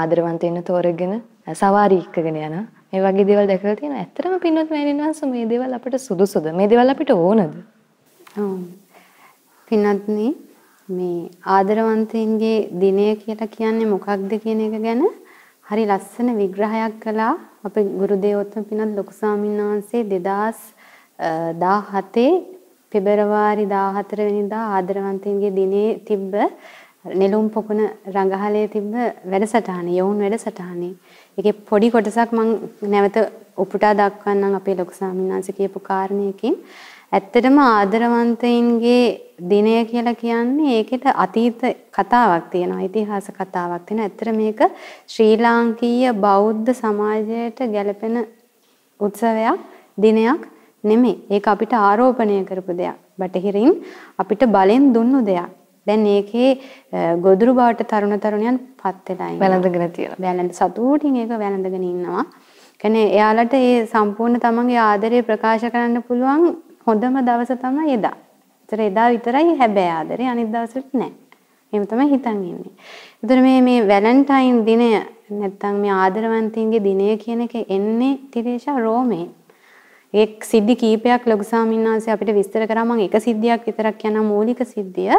ආදරවන්ත වෙන්න තෝරගෙන සවාරි එක්කගෙන යන මේ වගේ දේවල් දැකලා තියෙනවා. ඇත්තටම පින්වත් මෑණියන්වන්ස මේ දේවල් අපිට සුදුසුද? මේ දේවල් අපිට ඕනද? ඔව්. පින්වත්නි මේ ආදරවන්තයින්ගේ දිනය කියලා කියන්නේ මොකක්ද කියන එක ගැන හරි ලස්සන විග්‍රහයක් කළා අපේ ගුරු දේවෝත්තම පින්වත් ලොකු ස්වාමීන් වහන්සේ 2017 පෙබරවාරි 14 වෙනිදා ආදරවන්තයින්ගේ දිනේ තිබ්බ නෙළුම් පොකුණ රඟහලේ තිබ්බ වැඩසටහන යොවුන් වැඩසටහනේ. ඒකේ පොඩි කොටසක් මම නැවත උපුටා දක්වන්නම් අපේ ලොකු ස්වාමීන් වහන්සේ කියපු කාරණයකින්. ඇත්තටම ආදරවන්තයින්ගේ දිනය කියලා කියන්නේ ඒකෙට අතීත කතාවක් තියෙනවා. ඉතිහාස කතාවක් තියෙනවා. ඇත්තට මේක ශ්‍රී ලාංකීය බෞද්ධ සමාජයට ගැලපෙන උත්සවයක් දිනයක් නෙමෙයි. ඒක අපිට ආරෝපණය කරපු දෙයක්. බටහිරින් අපිට බලෙන් දුන්නු දෙයක්. දැන් ඒකේ ගොදුරු බවට තරුණ තරුණියන් පත් වෙලා ඉන්නවා. වැළඳගෙන තියෙනවා. වැළඳ සතුටින් ඒක වැළඳගෙන ඉන්නවා. කියන්නේ එයාලට ඒ සම්පූර්ණ තමන්ගේ ආදරය ප්‍රකාශ කරන්න පුළුවන් හොඳම දවස තමයි එදා. ඒතර එදා විතරයි හැබැයි ආදරේ අනිත් දවසට නෑ. එහෙම තමයි හිතන් ඉන්නේ. ඒතර මේ මේ වැලන්ටයින් දිනය නැත්තම් මේ ආදරවන්තින්ගේ දිනය කියන එක එන්නේ තිරේෂා රෝමේ. ඒ සිද්ධි කීපයක් ලොකු ස්වාමීන් වහන්සේ අපිට විස්තර කරා මම එක සිද්ධියක් විතරක් කියන මූලික සිද්ධිය.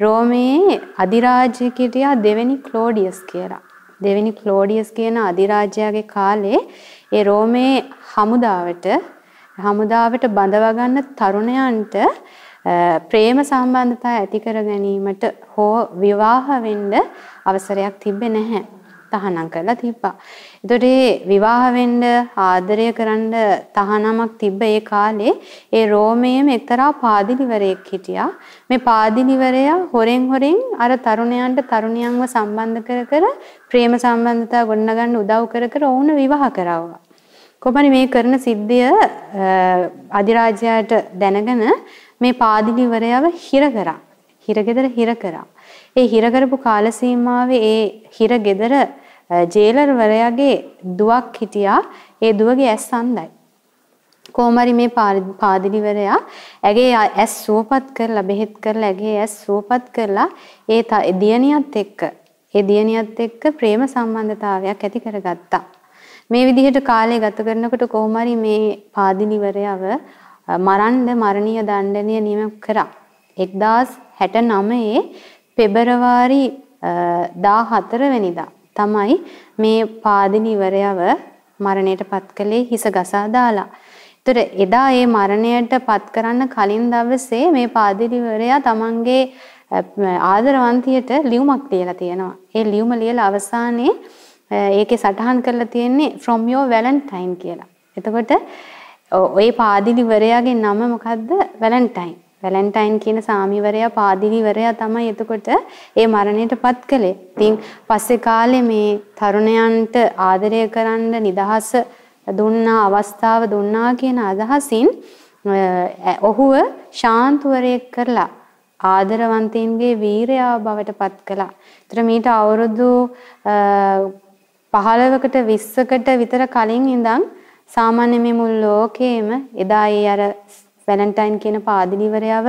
රෝමයේ අධිරාජ්‍යකිරියා දෙවෙනි ක්ලෝඩියස් කියලා. දෙවෙනි ක්ලෝඩියස් කියන අධිරාජ්‍යයාගේ කාලේ ඒ රෝමේ හමුදාවට හමුදාවට බඳව ගන්න තරුණයන්ට ප්‍රේම සම්බන්ධතා ඇති කර ගැනීමට හෝ විවාහ වෙන්න අවසරයක් තිබෙන්නේ නැහැ. තහනම් කරලා තිබ්බා. ඒතකොට විවාහ වෙන්න ආදරය කරන්න තහනමක් තිබ්බ ඒ කාලේ ඒ රෝමයේම එක්තරා පාදිලිවරයෙක් හිටියා. මේ පාදිලිවරයා හොරෙන් හොරෙන් අර තරුණයන්ට තරුණියන්ව සම්බන්ධ කර කර ප්‍රේම සම්බන්ධතා ගොඩනගන්න උදව් කර කර ඔවුන් විවාහ කරවුවා. කොහොමද මේ කරන සිද්ධිය අධිරාජ්‍යයට දැනගෙන මේ පාදිලිවරයව හිර කරා. හිරගෙදර හිර කරා. ඒ හිර කරපු කාල සීමාවේ ඒ හිර ගෙදර ජේලර්වරයාගේ දුවක් හිටියා. ඒ දුවගේ ඇස් අන්ධයි. කොහොමරි මේ පාදිලිවරයා ඇගේ ඇස් සුවපත් කරලා බෙහෙත් කරලා ඇගේ ඇස් සුවපත් කරලා ඒ දියණියත් එක්ක ඒ දියණියත් එක්ක ප්‍රේම සම්බන්ධතාවයක් ඇති කරගත්තා. මේ විදිහට කාලය ගත කරනකොට කොහොමරි මේ පාදිලිවරයව මරන්න මරණීය දණ්ඩනය නියම කරා. 1069 පෙබරවාරි 14 වෙනිදා තමයි මේ පාදිනි ඉවරයව මරණයට පත් කළේ හිස ගසා දාලා. ඒතර එදා ඒ මරණයට පත් කරන්න කලින් දවසේ මේ පාදිනි ඉවරයා තමන්ගේ ආදරවන්තියට ලියුමක් ලියලා තියෙනවා. ඒ ලියුම ලියලා අවසානයේ ඒකේ සටහන් කරලා තියෙන්නේ from your valentine කියලා. එතකොට ওই පාදිලි වරයාගේ නම මොකද්ද? වැලන්ටයින්. වැලන්ටයින් කියන සාමිවරයා පාදිලිවරයා තමයි එතකොට ඒ මරණයටපත් කළේ. ඉතින් පස්සේ කාලේ මේ තරුණයන්ට ආදරය කරන්න නිදහස දුන්නා අවස්ථාව දුන්නා කියන අදහසින් ඔහුව ශාන්තුවරයෙක් කරලා ආදරවන්තයින්ගේ වීරයා බවට පත් කළා. ඒතර මීට අවුරුදු 15කට 20කට විතර කලින් ඉඳන් සාමාන්‍ය මේ මුල් ලෝකේම එදා ඒ අර වැලන්ටයින් කියන පාදිලිවරයව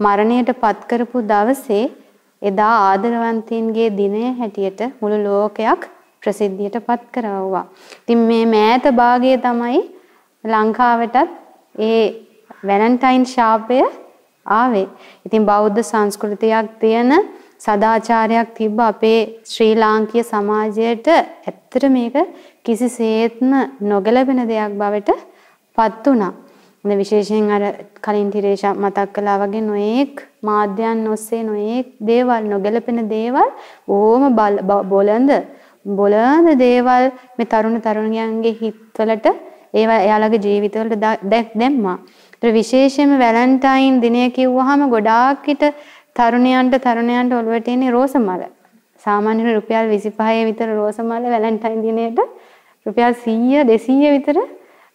මරණයට පත් කරපු දවසේ එදා ආදරවන්තයින්ගේ දිනය හැටියට මුළු ලෝකයක් ප්‍රසිද්ධියට පත් කරවුවා. ඉතින් මේ මෑත භාගයේ තමයි ලංකාවටත් ඒ වැලන්ටයින් ශාපය ආවේ. ඉතින් බෞද්ධ සංස්කෘතියක් තියෙන සදාචාරයක් තිබ්බ අපේ ශ්‍රී ලාංකීය සමාජයට ඇත්තට මේක කිසිසේත්ම නොගැලපෙන දෙයක් බවට පත් වුණා. මේ විශේෂයෙන් අර කලින් තිරේෂා මතක් කළා වගේ නොයේක් මාධ්‍යයන් ඔස්සේ නොයේක් දේවල් නොගැලපෙන දේවල් ඕම බොළඳ බොළඳ දේවල් මේ තරුණ තරුණියන්ගේ හිතවලට ඒවා එයාලගේ ජීවිතවලට දැම්මා. ඒතර විශේෂයෙන්ම වැලන්ටයින් දිනය කිව්වහම ගොඩාක් හිට තරුණයන්ට තරුණයන්ට ඔළුවට එන්නේ රෝස මල. සාමාන්‍යයෙන් රුපියල් 25 විතර රෝස මල වැලන්ටයින් දිනේට රුපියල් 100 200 විතර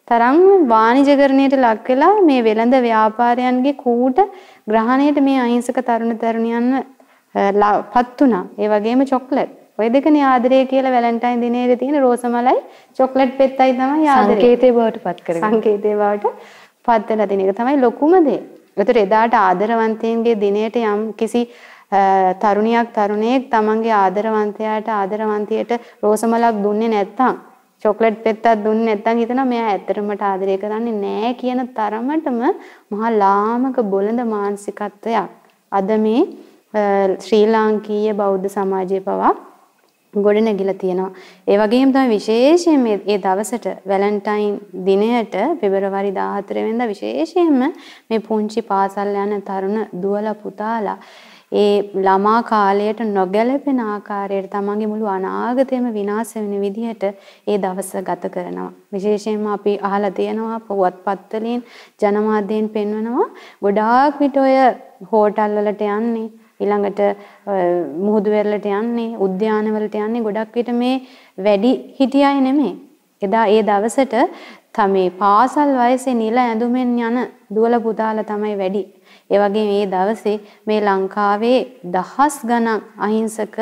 තරම් වාණිජකරණයට ලක් වෙලා මේ වෙළඳ ව්‍යාපාරයන්ගේ කූට ග්‍රහණයට මේ අහිංසක තරුණ තරුණියන් පත් වුණා. ඒ වගේම චොක්ලට්. ඔය දෙකනේ ආදරය කියලා වැලන්ටයින් දිනේට තියෙන රෝස මලයි චොක්ලට් පෙත්තයි තමයි ආදරය. සංකේතේ බවට පත් කරගන්න. සංකේතේ බවට පත් වෙලා තියෙන එක තමයි ලොකුම දේ. ඒතර එදාට ආදරවන්තයන්ගේ දිනේට යම් කිසි තරුණියක් තරුණයෙක් තමන්ගේ ආදරවන්තයාට ආදරවන්තියට රෝස මලක් දුන්නේ නැත්නම් චොක්ලට් පෙත්තක් දුන්නේ නැත්නම් හිතනවා මෙයා ඇත්තටම ආදරය කරන්නේ නැහැ කියන තරමටම මහා ලාමක බොළඳ මානසිකත්වයක්. අද මේ ශ්‍රී ලාංකීය බෞද්ධ සමාජයේ පවා ගොඩ නැගිලා තියෙනවා. ඒ වගේම තමයි විශේෂයෙන් මේ දවසට වැලන්ටයින් දිනයට පෙබරවාරි 14 වෙනිදා විශේෂයෙන්ම මේ පුංචි පාසල් යන තරුණ දුවලා පුතාලා ඒ ළමා කාලයට නොගැලපෙන ආකාරයට තමන්ගේ මුළු අනාගතයම විනාශ වෙන විදිහට ඒ දවස ගත කරනවා. විශේෂයෙන්ම අපි අහලා තියෙනවා පුවත්පත් වලින් ජනමාධ්‍යයෙන් පෙන්වනවා ගොඩාක් විට ඔය හෝටල් වලට යන්නේ ඊළඟට මුහුදු වෙරළට යන්නේ උද්‍යාන වලට යන්නේ ගොඩක් විට මේ වැඩි හිටියයි නෙමෙයි. එදා ඒ දවසට තමයි පාසල් වයසේ නිල ඇඳුමෙන් යන දුවල පුතාලා තමයි වැඩි. ඒ වගේ මේ දවසේ මේ ලංකාවේ දහස් ගණන් අහිංසක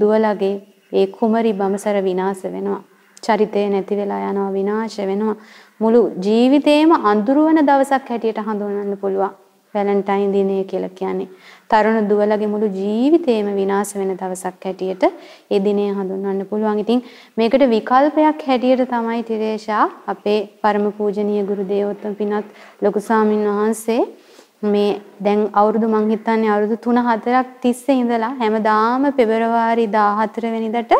දුවලගේ ඒ කුමරි බඹසර විනාශ වෙනවා. චරිතය නැති වෙලා යනවා විනාශ වෙනවා. මුළු ජීවිතේම අඳුරු වෙන දවසක් හැටියට හඳුන්වන්න පුළුවන්. වැලන්ටයින් දිනය කියලා කියන්නේ. තරුණ දුවලගේ මුළු ජීවිතේම විනාශ වෙන දවසක් හැටියට ඒ දිනය හඳුන්වන්න පුළුවන්. ඉතින් මේකට විකල්පයක් හැටියට තමයි තිරේෂා අපේ පරම පූජනීය ගුරු දේවෝත්තම පින්වත් ලොකු ස්වාමින් වහන්සේ මේ දැන් අවුරුදු මං හිතන්නේ අවුරුදු 3 4ක් තිස්සේ ඉඳලා හැමදාම පෙබරවාරි 14 වෙනිදාට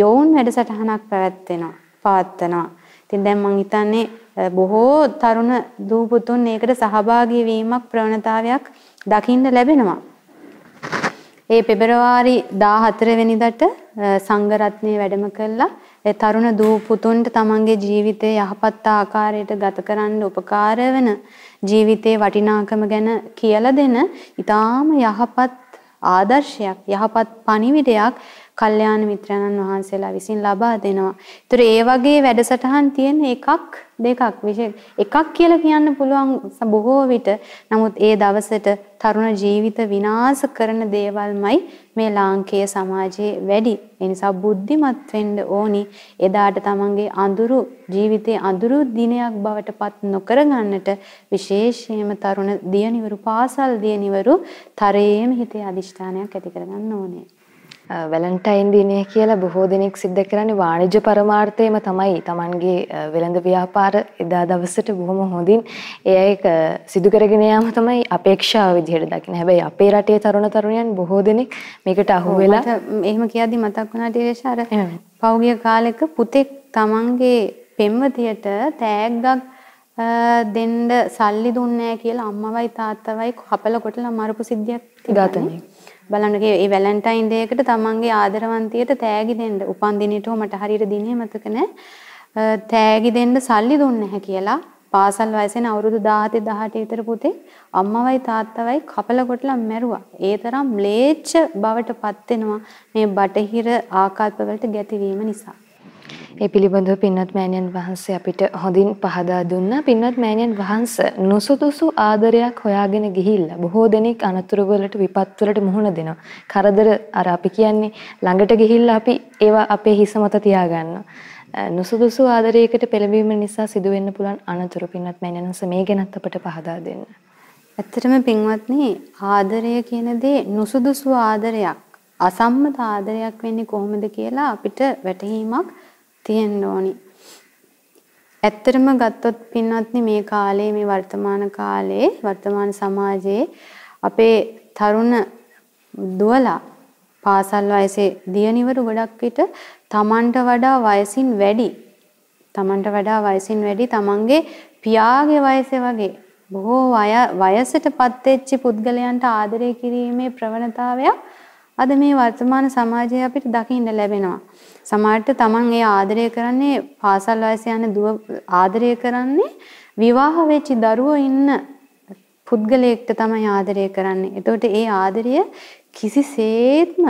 යෝන් වැඩසටහනක් පැවැත්වෙනවා පවත්වනවා. ඉතින් දැන් මං හිතන්නේ බොහෝ තරුණ දූපුතුන් ඒකට සහභාගී වීමක් ප්‍රවණතාවයක් දකින්න ලැබෙනවා. ඒ පෙබරවාරි 14 වෙනිදාට සංඝරත්නයේ වැඩම කළා ඒ තරුණ දූ පුතුන්ට තමන්ගේ ජීවිතය යහපත් ආකාරයට ගත කරන්න උපකාර වෙන ජීවිතේ වටිනාකම ගැන කියලා දෙන ඊටාම යහපත් ආදර්ශයක් යහපත් පණිවිඩයක් කල්යාණ මිත්‍රයන්න් වහන්සේලා විසින් ලබා දෙනවා. ඒතර ඒ වගේ වැඩසටහන් තියෙන එකක් දෙකක් එකක් කියලා කියන්න පුළුවන් බොහෝ විට. නමුත් ඒ දවසට තරුණ ජීවිත විනාශ කරන දේවල්මයි මේ ලාංකේය සමාජයේ වැඩි. ඒ නිසා බුද්ධිමත් වෙන්න ඕනි. එදාට තමන්ගේ අඳුරු ජීවිතයේ අඳුරු දිනයක් බවට පත් නොකර ගන්නට විශේෂයෙන්ම තරුණ දියණිවරු පාසල් දියණිවරු තරයේම හිතේ අදිෂ්ඨානයක් ඇති කරගන්න ඕනේ. වැලන්ටයින් දිනය කියලා බොහෝ දෙනෙක් සිද්ධ කරන්නේ වාණිජ්‍ය පරමාර්ථයම තමයි Tamanගේ වෙළඳ ව්‍යාපාර එදා දවසට බොහොම හොඳින් ඒ අය සිදු කරගෙන යාම තමයි අපේක්ෂාව විදිහට දකින්නේ. හැබැයි අපේ රටේ තරුණ තරුණියන් බොහෝ දෙනෙක් මේකට අහු වෙලා එහෙම කියද්දි මතක් වුණා ටිකේෂ අර පෞගිය කාලෙක පුතෙක් Tamanගේ පෙම්වතියට තෑග්ගක් දෙන්න සල්ලි දුන්නේ කියලා අම්මවයි තාත්තවයි කපල කොටලා මරපු සිද්ධියක් තිබුණා. බලන්න ඒ වැලන්ටයින් ඩේ එකට තමන්ගේ ආදරවන්තියට තෑගි දෙන්න උපන් දිනෙට මට හරියට දිනේ මතක නැහැ තෑගි දෙන්න සල්ලි දුන්නේ නැහැ කියලා පාසල් වයසෙන් අවුරුදු 17 18 විතර පුතේ අම්මවයි තාත්තවයි කපල කොටලා මැරුවා. ඒ තරම් ම්ලේච්ඡ බවට පත් වෙනවා මේ බටහිර ආකල්ප වලට ගැතිවීම නිසා. ඒ පිළිබඳව පින්වත් මෑණියන් වහන්සේ අපිට හොඳින් පහදා දුන්නා. පින්වත් මෑණියන් වහන්සේ නුසුදුසු ආදරයක් හොයාගෙන ගිහිල්ලා බොහෝ දෙනෙක් අනතුරු වලට විපත් වලට මුහුණ දෙනවා. කරදර අර අපි කියන්නේ ළඟට ගිහිල්ලා අපි ඒවා අපේ හිස මත තියාගන්නවා. නුසුදුසු ආදරයකට පෙළඹීම නිසා සිදුවෙන්න පුළුවන් අනතුරු පින්වත් මෑණියන් වහන්සේ මේ ගැනත් අපට පහදා දෙන්න. ඇත්තටම පින්වත්නි ආදරය කියන දේ නුසුදුසු ආදරයක් අසම්මත ආදරයක් වෙන්නේ කොහොමද කියලා අපිට වැටහීමක් තියෙන්න ඕනි. ඇත්තටම ගත්තොත් පින්වත්නි මේ කාලේ මේ වර්තමාන කාලේ වර්තමාන සමාජයේ අපේ තරුණ දුවලා පාසල් වයසේ දියණිවරු ගොඩක් විට තමන්ට වඩා වයසින් වැඩි තමන්ට වඩා වයසින් වැඩි තමන්ගේ පියාගේ වයසේ වගේ බොහෝ වයසටපත් වෙච්ච පුද්ගලයන්ට ආදරය කිරීමේ ප්‍රවණතාවයක් අද මේ වර්තමාන සමාජයේ අපිට දකින්න ලැබෙනවා. සමහරට තමන් ඒ ආදරය කරන්නේ පාසල් වයසේ යන දුව ආදරය කරන්නේ විවාහ වෙච්ච දරුවෝ ඉන්න පුද්ගලයෙක්ට තමයි ආදරය කරන්නේ. එතකොට ඒ ආදරය කිසිසේත්ම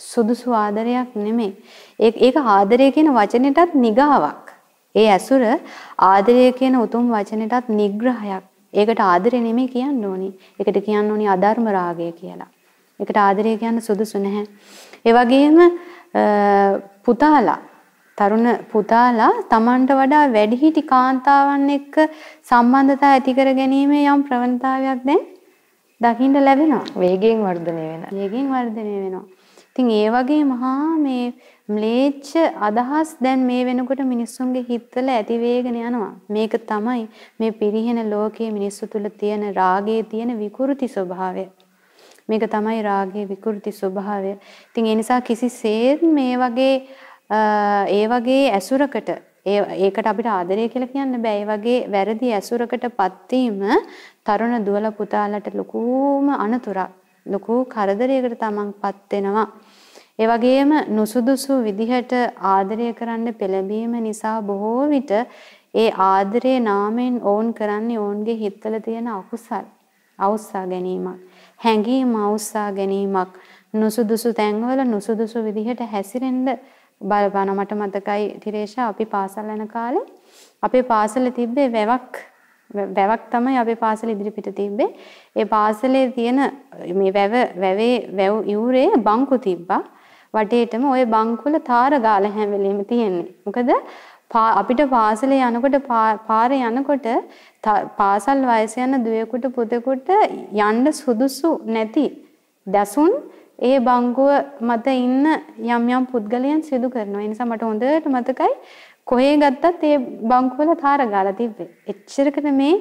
සුදුසු ආදරයක් නෙමෙයි. ඒක ආදරය කියන වචනෙටත් නිගාවක්. ඒ ඇසුර ආදරය කියන උතුම් වචනෙටත් නිග්‍රහයක්. ඒකට ආදරය නෙමෙයි කියන්න ඕනි. ඒකට කියන්න ඕනි අධර්ම රාගය කියලා. ඒකට ආදරය කියන්න සුදුසු නැහැ. ඒ වගේම පුතාලා තරුණ පුතාලා Tamanට වඩා වැඩිහිටි කාන්තාවන් එක්ක සම්බන්ධතා ඇති කර ගැනීම යම් ප්‍රවණතාවයක් දැන් දකින්න ලැබෙනවා. වේගයෙන් වර්ධනය වෙනවා. වේගයෙන් වර්ධනය වෙනවා. ඉතින් ඒ වගේ මහා මේ ම්ලේච්ඡ අදහස් දැන් මේ වෙනකොට මිනිස්සුන්ගේ හිතවල ඇති වේගන යනවා. මේක තමයි මේ පිරිහෙන ලෝකයේ මිනිස්සු තුල තියෙන රාගයේ තියෙන විකෘති ස්වභාවය. මේක තමයි රාගයේ විකෘති ස්වභාවය. ඉතින් ඒ නිසා කිසිසේත් මේ වගේ ඒ වගේ ඇසුරකට ඒකට අපිට ආදරය කියලා කියන්න බෑ. ඒ වගේ වැරදි ඇසුරකටපත් වීම තරුණ දුවල පුතාලට ලොකුම අනතුරක්. ලොකු කරදරයකට තමන්පත් වෙනවා. ඒ වගේම නුසුදුසු විදිහට ආදරය කරන්න පෙළඹීම නිසා බොහෝ විට ඒ ආදරයේ නාමයෙන් ඕන් කරන්නේ ඕන්ගේ හිතවල තියෙන අකුසල් අවුස්සා ගැනීමක්. හැඟීම් අවුස්සා ගැනීමක්. නුසුදුසු තැන්වල නුසුදුසු විදිහට හැසිරෙන්න බලපන මට මතකයි තිරේෂා අපි පාසල් යන කාලේ අපේ පාසලේ තිබ්බේ වැවක් වැවක් තමයි අපේ පාසල ඉදිරිපිට තිබ්බේ. ඒ පාසලේ තියෙන මේ වැව වැවේ වැව් යූරේ බංකු තිබ්බා. වටේටම ওই බංකුල තාර ගාලා හැම වෙලෙම තියෙන්නේ. මොකද අපිට පාසලේ යනකොට පාරේ යනකොට පාසල් වයස යන දුවෙකුට පුතෙකුට යන්න සුදුසු නැති දසුන් ඒ බංකුව මත ඉන්න යම් යම් පුද්ගලයන් සිදු කරනවා. ඒ නිසා මට හොඳට මතකයි කොහේ ගත්තත් ඒ බංකුවල තාර ගාලා තිබ්බේ. එච්චරකට මේ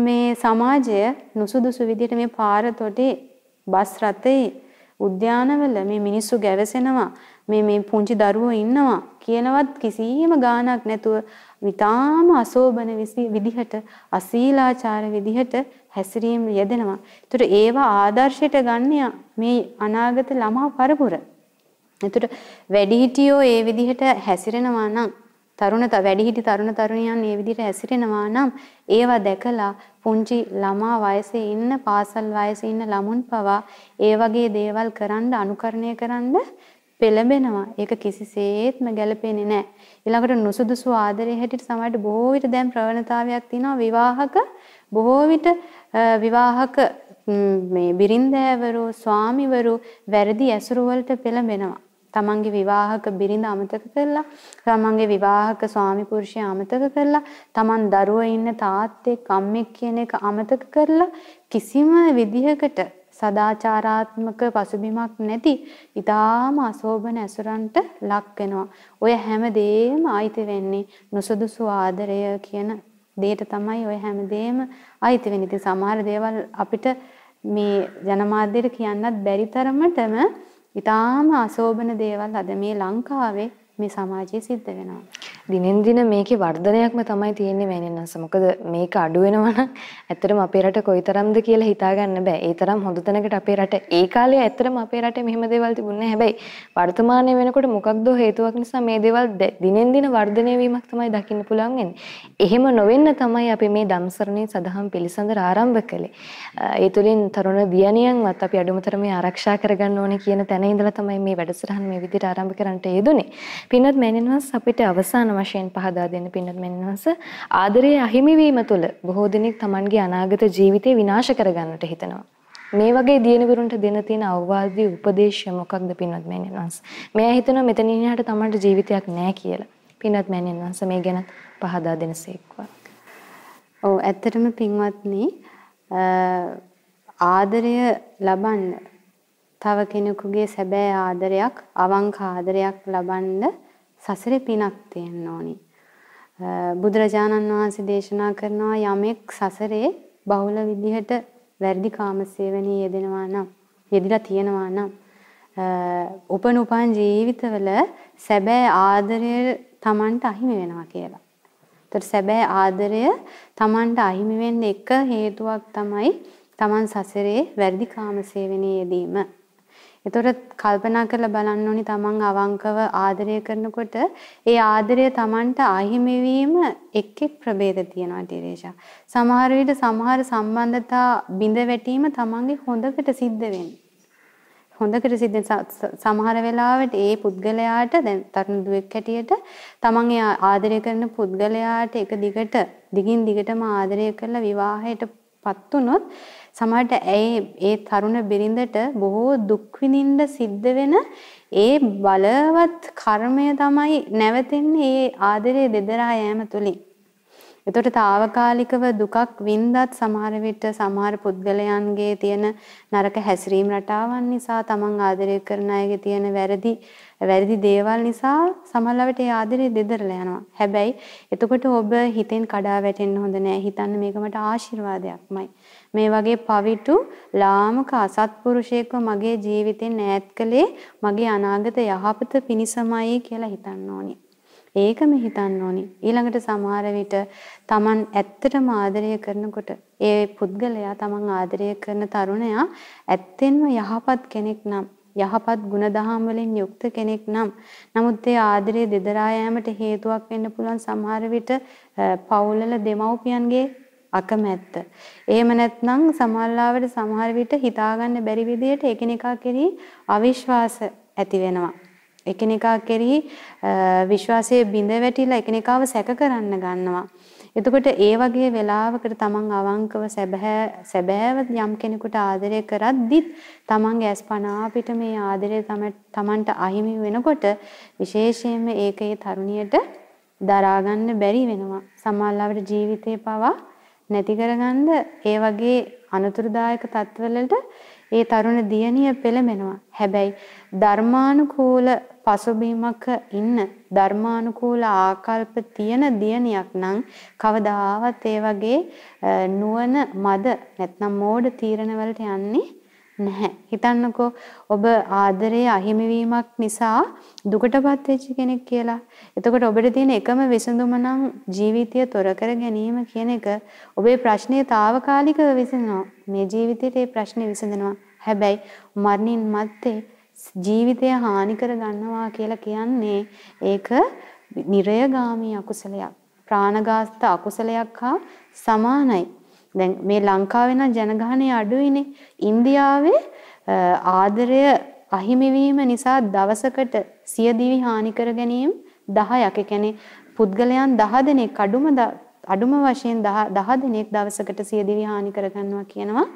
මේ සමාජය නුසුදුසු විදිහට මේ පාර තොටේ බස් රථේ උද්‍යානවල මේ මිනිස්සු ගැවසෙනවා මේ මේ පුංචි දරුවෝ ඉන්නවා කියනවත් කිසිම ගාණක් නැතුව විතාම අසෝබන විදිහට අසීලාචාර විදිහට හැසිරීම යෙදෙනවා. ඒතර ඒවා ආදර්ශයට ගන්න මේ අනාගත ළමා පරපුර. ඒතර වැඩිහිටියෝ ඒ විදිහට හැසිරෙනවා නම් තරුණ වැඩිහිටි තරුණ තරුණියන් මේ විදිහට හැසිරෙනවා නම් ඒවා දැකලා පුංචි ළමා වයසේ ඉන්න පාසල් වයසේ ඉන්න ළමුන් පවා ඒ වගේ දේවල් කරන්න අනුකරණය කරන්න පෙළඹෙනවා. ඒක කිසිසේත්ම ගැලපෙන්නේ නැහැ. ඊළඟට නුසුදුසු ආදරයේ හැටියට සමහරට බොහෝ විට දැන් ප්‍රවණතාවයක් තියෙනවා විවාහක බොහෝ විට විවාහක මේ බිරින්දෑවරු ස්වාමිවරු වැරදි ඇසුරු වලට පෙළඹෙනවා. තමන්ගේ විවාහක බිරිඳ අමතක කරලා තමන්ගේ විවාහක ස්වාමි පුරුෂයා අමතක කරලා තමන් දරුවෝ ඉන්න තාත්තෙක් අම්මෙක් කියන එක අමතක කරලා කිසිම විදිහකට සදාචාරාත්මක පසුබිමක් නැති ඊටාම අශෝභන ඇසුරන්ට ලක් වෙනවා. ඔය හැම දෙයක්ම අයිති වෙන්නේ නුසුදුසු ආදරය කියන දෙයට තමයි ඔය හැම දෙයක්ම අයිති වෙන්නේ. ඉතින් සමහර දේවල් අපිට මේ ජනමාධ්‍යයට කියන්නත් බැරි තරමටම ඊටාම අශෝභන දේවල් අද මේ ලංකාවේ මේ සමාජයේ සිද්ධ වෙනවා. දිනෙන් දින මේකේ වර්ධනයක්ම තමයි තියෙන්නේ මෑණියන්ස. මොකද මේක අඩු වෙනවා නම් ඇත්තටම අපේ රට කොයිතරම්ද කියලා හිතා ගන්න බෑ. ඒ තරම් හොඳ තැනකට අපේ රට ඒ කාලේ ඇත්තටම අපේ රටේ මෙහෙම දේවල් තිබුණේ නැහැ. හැබැයි වර්තමානයේ වෙනකොට මොකක්ද හේතුවක් නිසා මේ දේවල් දිනෙන් දින වර්ධනය වීමක් තමයි දකින්න පුළුවන් වෙන්නේ. එහෙම නොවෙන්න තමයි අපි මේ ධම්සරණේ සදහම් පිළිසඳර ආරම්භ කළේ. ඒ තුලින් තරුණ දියණියන්වත් අපි අඩුමතරමේ ආරක්ෂා කරගන්න ඕනේ කියන තැන ඉඳලා තමයි මේ වැඩසටහන මේ විදිහට ආරම්භ කරන්නට යෙදුනේ. පින්වත් මෑණියන්වස් අපිට අවසාන වශයෙන් පහදා දෙන්න පින්නත් මෙන්නවස ආදරයේ අහිමිවීම තුළ බොහෝ දෙනෙක් Tamanගේ අනාගත ජීවිතේ විනාශ කරගන්නට හිතනවා. මේ වගේ දියණිවරුන්ට දෙන තියෙන අවවාදී උපදේශය මොකක්ද පින්වත් මෑණියන්වන්ස? මෙයා හිතනවා මෙතනින් එහාට Tamanට ජීවිතයක් නැහැ කියලා. පින්වත් මෑණියන්වන්ස මේ ගැන පහදා දෙනසේක්වා. ඔව් ඇත්තටම පින්වත්නි ආදරය ලබන්න තව කෙනෙකුගේ සැබෑ ආදරයක් අවංක ආදරයක් ලබන්න සසරේ පිනක් තියෙන්න ඕනි. බුදුරජාණන් වහන්සේ දේශනා කරනවා යමෙක් සසරේ බහුල විදිහට වැඩි කාමසේවනී යෙදෙනවා නම් යෙදිලා තියෙනවා නම් උපන් උපන් ජීවිතවල සැබෑ ආදරය Tamanට අහිමි වෙනවා කියලා. ඒතර සැබෑ ආදරය Tamanට අහිමි වෙන්න එක හේතුවක් තමයි Taman සසරේ වැඩි කාමසේවනී යෙදීම. එතකොට කල්පනා කරලා බලන්න ඕනි තමන් අවංකව ආදරය කරනකොට ඒ ආදරය තමන්ට අහිමි වීම එක් එක් ප්‍රභේද තියෙනවා ටිරේෂා. සමහර විට සමහර සම්බන්ධතා බිඳ වැටීම තමන්ගේ හොඳකට සිද්ධ වෙන්නේ. හොඳකට සිද්ධ සමහර වෙලාවට ඒ පුද්ගලයාට දැන් තරුණ දුවෙක් හැටියට තමන් ආදරය කරන පුද්ගලයාට එක දිගට දිගින් දිගටම ආදරය කරලා විවාහයටපත් වුණොත් සමහරට ඒ ඒ තරුණ බිරිඳට බොහෝ දුක් විඳින්න සිද්ධ වෙන ඒ බලවත් කර්මය තමයි නැවතෙන්නේ ඒ ආදරයේ දෙදරා යෑම තුලින්. එතකොට తాවකාලිකව දුකක් වින්දත් සමහර විට සමහර පුද්ගලයන්ගේ තියෙන නරක හැසිරීම රටාවන් නිසා තමන් ආදරය කරන අයගේ තියෙන වැරදි වැරදි දේවල් නිසා සමහරවිට ඒ ආදරේ දෙදරලා යනවා. හැබැයි එතකොට ඔබ හිතෙන් කඩා වැටෙන්න හොඳ නෑ. හිතන්න මේක මට ආශිර්වාදයක්මයි. මේ වගේ පවිටු ලාමක අසත්පුරුෂයෙක්ව මගේ ජීවිතෙන් ඈත් කළේ මගේ අනාගත යහපත පිණිසමයි කියලා හිතන්න ඕනේ. ඒකම හිතන්න ඕනි. ඊළඟට සමහර විට Taman ඇත්තටම ආදරය කරනකොට ඒ පුද්ගලයා Taman ආදරය කරන තරුණයා ඇත්තෙන්ම යහපත් කෙනෙක් නම් යහපත් ගුණදහම් වලින් යුක්ත කෙනෙක් නම් නමුත් ඒ ආදරය දෙදරා යෑමට හේතුවක් වෙන්න පුළුවන් සමහර විට පවුලල දෙමව්පියන්ගේ අකමැත්ත. එහෙම නැත්නම් සමහරවිට සමහර විට හිතාගන්න බැරි විදිහට එකිනෙකා කෙරෙහි අවිශ්වාස ඇති වෙනවා. එකිනෙකා කෙරෙහි විශ්වාසයේ බිඳ වැටිලා එකිනෙකාව සැක කරන්න ගන්නවා. එතකොට ඒ වගේ වෙලාවකට තමන් අවංකව සැබෑ සැබෑව යම් කෙනෙකුට ආදරය කරද්දිත් තමන්ගේ ඇස්පන අපිට මේ ආදරය තමන්ට අහිමි වෙනකොට විශේෂයෙන්ම ඒකේ තරුණියට දරා ගන්න බැරි වෙනවා. සමහරවිට ජීවිතේ පවා නැති කරගන්න ඒ වගේ අනතුරුදායක තත්වලට ඒ තරුණ දියණිය පෙළඹෙනවා. හැබැයි ධර්මානුකූල පසුබිමක ඉන්න ධර්මානුකූල ආකල්ප තියෙන දියණියක් නම් කවදාවත් ඒ වගේ නුවණ මද නැත්නම් මෝඩ තීරණ වලට යන්නේ නැහැ. හිතන්නකෝ ඔබ ආදරයේ අහිමිවීමක් නිසා දුකටපත් වෙච්ච කෙනෙක් කියලා. එතකොට ඔබට තියෙන එකම විසඳුම නම් ජීවිතය තොර කර ගැනීම කියන එක ඔබේ ප්‍රශ්නේ తాවකාලිකව විසඳනවා. මේ ජීවිතේට ඒ ප්‍රශ්නේ විසඳනවා. හැබැයි මරණින් මත්තේ ජීවිතය හානි කර ගන්නවා කියලා කියන්නේ ඒක නිරයගාමී අකුසලයක්. ප්‍රාණඝාත අකුසලයක් හා සමානයි. දැන් මේ ලංකාවේ නම් ජනගහනය අඩුයිනේ. ඉන්දියාවේ ආදරය අහිමි වීම නිසා දවසකට සියදිවි හානි කර ගැනීම 10ක්. ඒ කියන්නේ පුද්ගලයන් 10 දෙනෙක් අඩුම අඩුම වශයෙන් 10 දෙනෙක් දවසකට සියදිවි හානි කර ගන්නවා කියනවා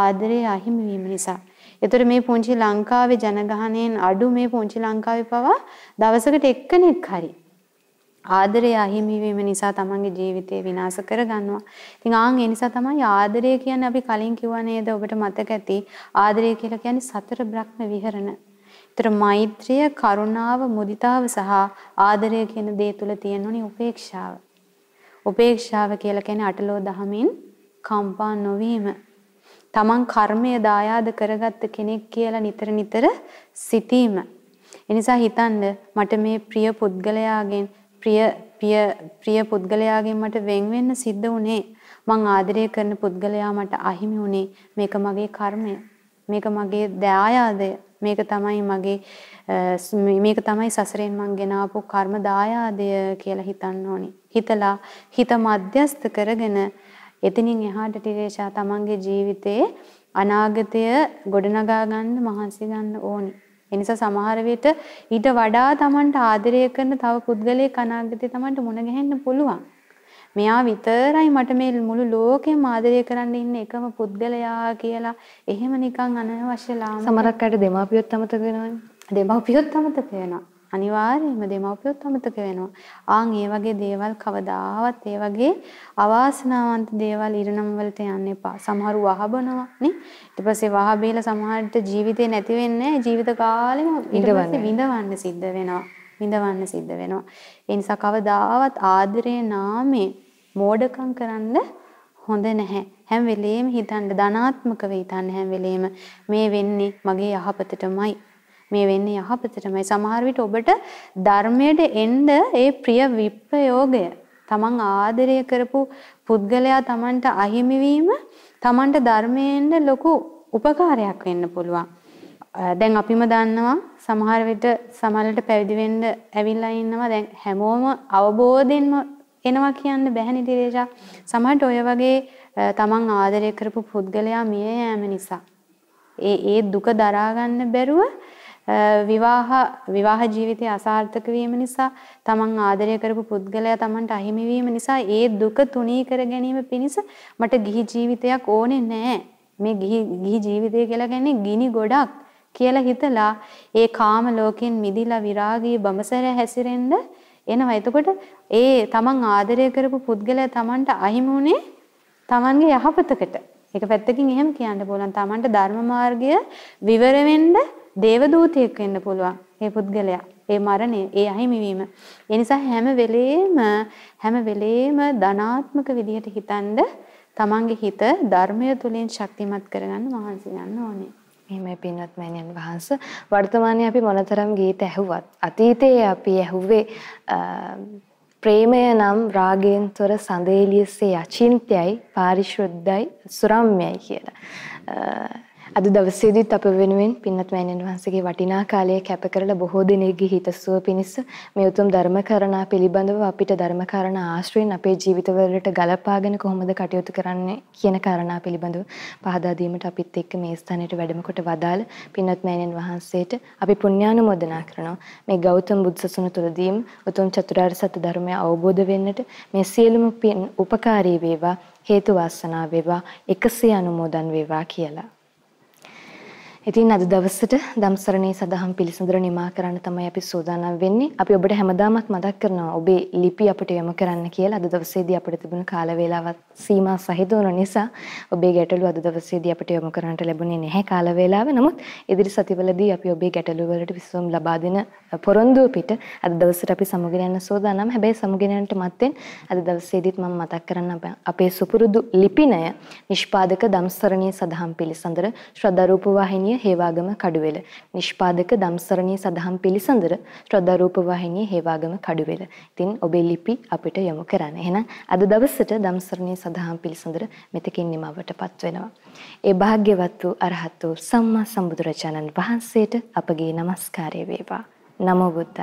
ආදරය අහිමි වීම නිසා. ඒතර මේ පුංචි ලංකාවේ ජනගහනයෙන් අඩු මේ පුංචි ලංකාවේ පවා දවසකට එක්කෙනෙක් හරි ආදරය අහිමි වීම නිසා තමන්ගේ ජීවිතේ විනාශ කරගන්නවා. ඉතින් ආන් ඒ නිසා තමයි ආදරය කියන්නේ අපි කලින් කිව්වා නේද ඔබට මතක ඇති ආදරය කියලා කියන්නේ සතර බ්‍රහ්ම විහරණ. ඒතර මෛත්‍රිය, කරුණාව, මුදිතාව සහ ආදරය කියන දේ තුල තියෙනුනේ උපේක්ෂාව. උපේක්ෂාව කියලා කියන්නේ අටලෝ දහමින් කම්පා නොවීම. තමන් කර්මය දායාද කරගත්ත කෙනෙක් කියලා නිතර නිතර සිතීම. එනිසා හිතන්න මට මේ ප්‍රිය පුද්ගලයාගෙන් ප්‍රිය ප්‍රිය ප්‍රිය පුද්ගලයාගෙන් මට වෙන් වෙන්න සිද්ධ වුණේ. මං ආදරය කරන පුද්ගලයා මට අහිමි වුණේ. මේක මගේ කර්මය. මේක මගේ දායාදය. මේක තමයි මගේ මේක තමයි සසරෙන් මං ගෙනාපු කර්ම දායාදය කියලා හිතන්න ඕනි. හිතලා හිත මධ්‍යස්ත කරගෙන එතනින් එහාට ටිරේෂා තමන්ගේ ජීවිතයේ අනාගතය ගොඩනගා ගන්න මහන්සි ගන්න ඕනි. එනිසා සමහර විට ඊට වඩා Tamanට ආදරය කරන තව පුද්ගලයෙක් අනාගතේ Tamanට මුණ ගැහෙන්න පුළුවන්. මෙයා විතරයි මට මේ මුළු ලෝකෙම ආදරය කරන්න ඉන්න එකම පුද්ගලයා කියලා එහෙම නිකන් අනවශ්‍ය ලාම සමහරක් අයට දෙමාපියොත් අමතක වෙනවනේ. දෙමාපියොත් අමතක වෙනවා. අනිවාර්යයෙන්ම දෙමව්පියොත් අමතක වෙනවා. ආන් ඒ වගේ දේවල් කවදාවත් ඒ වගේ අවාසනාවන්ත දේවල් ඉරණම් වලට යන්න එපා. සමහරු වහබනවා නේ. ඊට පස්සේ වහ බේලා සමහරට ජීවිතේ නැති වෙන්නේ ජීවිත කාලෙම ඊට පස්සේ විඳවන්න සිද්ධ වෙනවා. විඳවන්න සිද්ධ වෙනවා. ඒ නිසා කවදාවත් ආදරේ නාමේ මෝඩකම් කරන්න හොඳ නැහැ. හැම වෙලේම හිතන්න ධනාත්මකව හිතන්න හැම වෙලේම මේ වෙන්නේ මගේ යහපතටමයි. මේ වෙන්නේ යහපතටමයි. සමහර විට ඔබට ධර්මයට එන්න ඒ ප්‍රිය විප්‍රයෝගය තමන් ආදරය කරපු පුද්ගලයා තමන්ට අහිමි වීම තමන්ට ධර්මයෙන් ලොකු උපකාරයක් වෙන්න පුළුවන්. දැන් අපිම දන්නවා සමහර විට සමහරට පැවිදි වෙන්න ඇවිල්ලා ඉන්නවා දැන් හැමෝම අවබෝධයෙන්ම එනවා කියන්න බැහැ නේද සමහරට ඔය වගේ තමන් ආදරය කරපු පුද්ගලයා මිය යෑම නිසා ඒ ඒ දුක දරා ගන්න බැරුව විවාහ විවාහ ජීවිතය අසාර්ථක වීම නිසා තමන් ආදරය කරපු පුද්ගලයා තමන්ට අහිමි වීම නිසා ඒ දුක තුනී කර ගැනීම පිණිස මට ගිහි ජීවිතයක් ඕනේ නැහැ. මේ ගිහි ගිහි ජීවිතය කියලා කියන්නේ ගිනි ගොඩක් කියලා හිතලා ඒ කාම ලෝකෙන් මිදිලා විරාගී බඹසර හැසිරෙන්න එනවා. එතකොට ඒ තමන් ආදරය කරපු පුද්ගලයා තමන්ට අහිමුනේ තමන්ගේ යහපතකට. ඒක පැත්තකින් එහෙම කියන්න පුළුවන්. තමන්ට ධර්ම මාර්ගය විවර වෙන්න දේවදූතයෙක් වෙන්න පුළුවන්. මේ පුද්ගලයා. ඒ මරණය, ඒ අහිමි වීම. ඒ නිසා හැම වෙලේම හැම වෙලේම ධනාත්මක විදිහට හිතනද තමන්ගේ හිත ධර්මය තුලින් ශක්තිමත් කරගන්න මහන්සි ගන්න ඕනේ. එහෙමයි පින්වත් මෑණියන් වහන්සේ වර්තමානයේ අපි මොනතරම් ගීත ඇහුවත් අතීතයේ අපි ඇහුවේ ප්‍රේමය නම් රාගයෙන් තොර සඳේලියසේ අචින්ත්‍යයි පාරිශුද්ධයි සුරම්‍යයි කියලා. අද දවසේදීත් අප වෙනුවෙන් පින්වත් මෑණියන් වහන්සේගේ වටිනා කාලය කැප කරලා බොහෝ දෙනෙක්ගේ හිතසුව පිණිස මේ උතුම් ධර්මකරණා පිළිබඳව අපිට ධර්මකරණා ආශ්‍රයෙන් අපේ ජීවිතවලට ගලපාගෙන කොහොමද කටයුතු කරන්නේ කියන කාරණා පිළිබඳව පහදා දීමට අපිත් එක්ක මේ ස්ථානයට වැඩම කොට වදාළ පින්වත් මෑණියන් වහන්සේට අපි පුණ්‍යානුමෝදනා කරනවා. මේ ගෞතම බුදුසසුන තුළදීම උතුම් චතුරාර්ය සත්‍ය ධර්මය අවබෝධ වෙන්නට මේ සියලුම උපකාරී වේවා හේතු වාසනා වේවා එකසේ අනුමෝදන් වේවා කියලා. ඉතින් අද දවසට ධම්සරණේ සදහම් පිළිසඳර නිමා කරන්න තමයි අපි සූදානම් වෙන්නේ. අපි ඔබට හැමදාමත් මතක් කරනවා ඔබේ ලිපි අපිට යොමු කරන්න කියලා. අද දවසේදී අපිට තිබුණ කාල වේලාවත් සීමා සහිත වුණ නිසා ඔබේ ගැටලු අද දවසේදී අපිට යොමු කරන්නට ලැබුණේ නැහැ කාල වේලාව. නමුත් ඉදිරි සතිවලදී අපි ඔබේ ගැටලු වලට විසඳුම් ලබා දෙන පොරොන්දුව පිට අද දවසට අපි සමුගෙන යන්න සූදානම්. හැබැයි සමුගෙන යන්නට මත්තෙන් අද දවසේදීත් මම මතක් කරන්න අපේ සුපුරුදු ලිපිනය නිෂ්පාදක ධම්සරණී සදහම් පිළිසඳර ශ්‍රද්ධා රූප වාහිනිය වාහිනිය හේවාගම කඩුවෙල. නිෂ්පාදක දම්සරණී සදහම් පිළිසඳර ශ්‍රද්ධා රූප වාහිනිය හේවාගම කඩුවෙල. ඉතින් ඔබේ ලිපි අපිට යොමු කරන්න. එහෙනම් අද දවසට දම්සරණී සදහම් පිළිසඳර මෙතකින් නිමවටපත් වෙනවා. ඒ භාග්‍යවත් වූ අරහත් වූ සම්මා සම්බුදුරජාණන් වහන්සේට අපගේ নমස්කාරය වේවා. නමෝ බුද්ධාය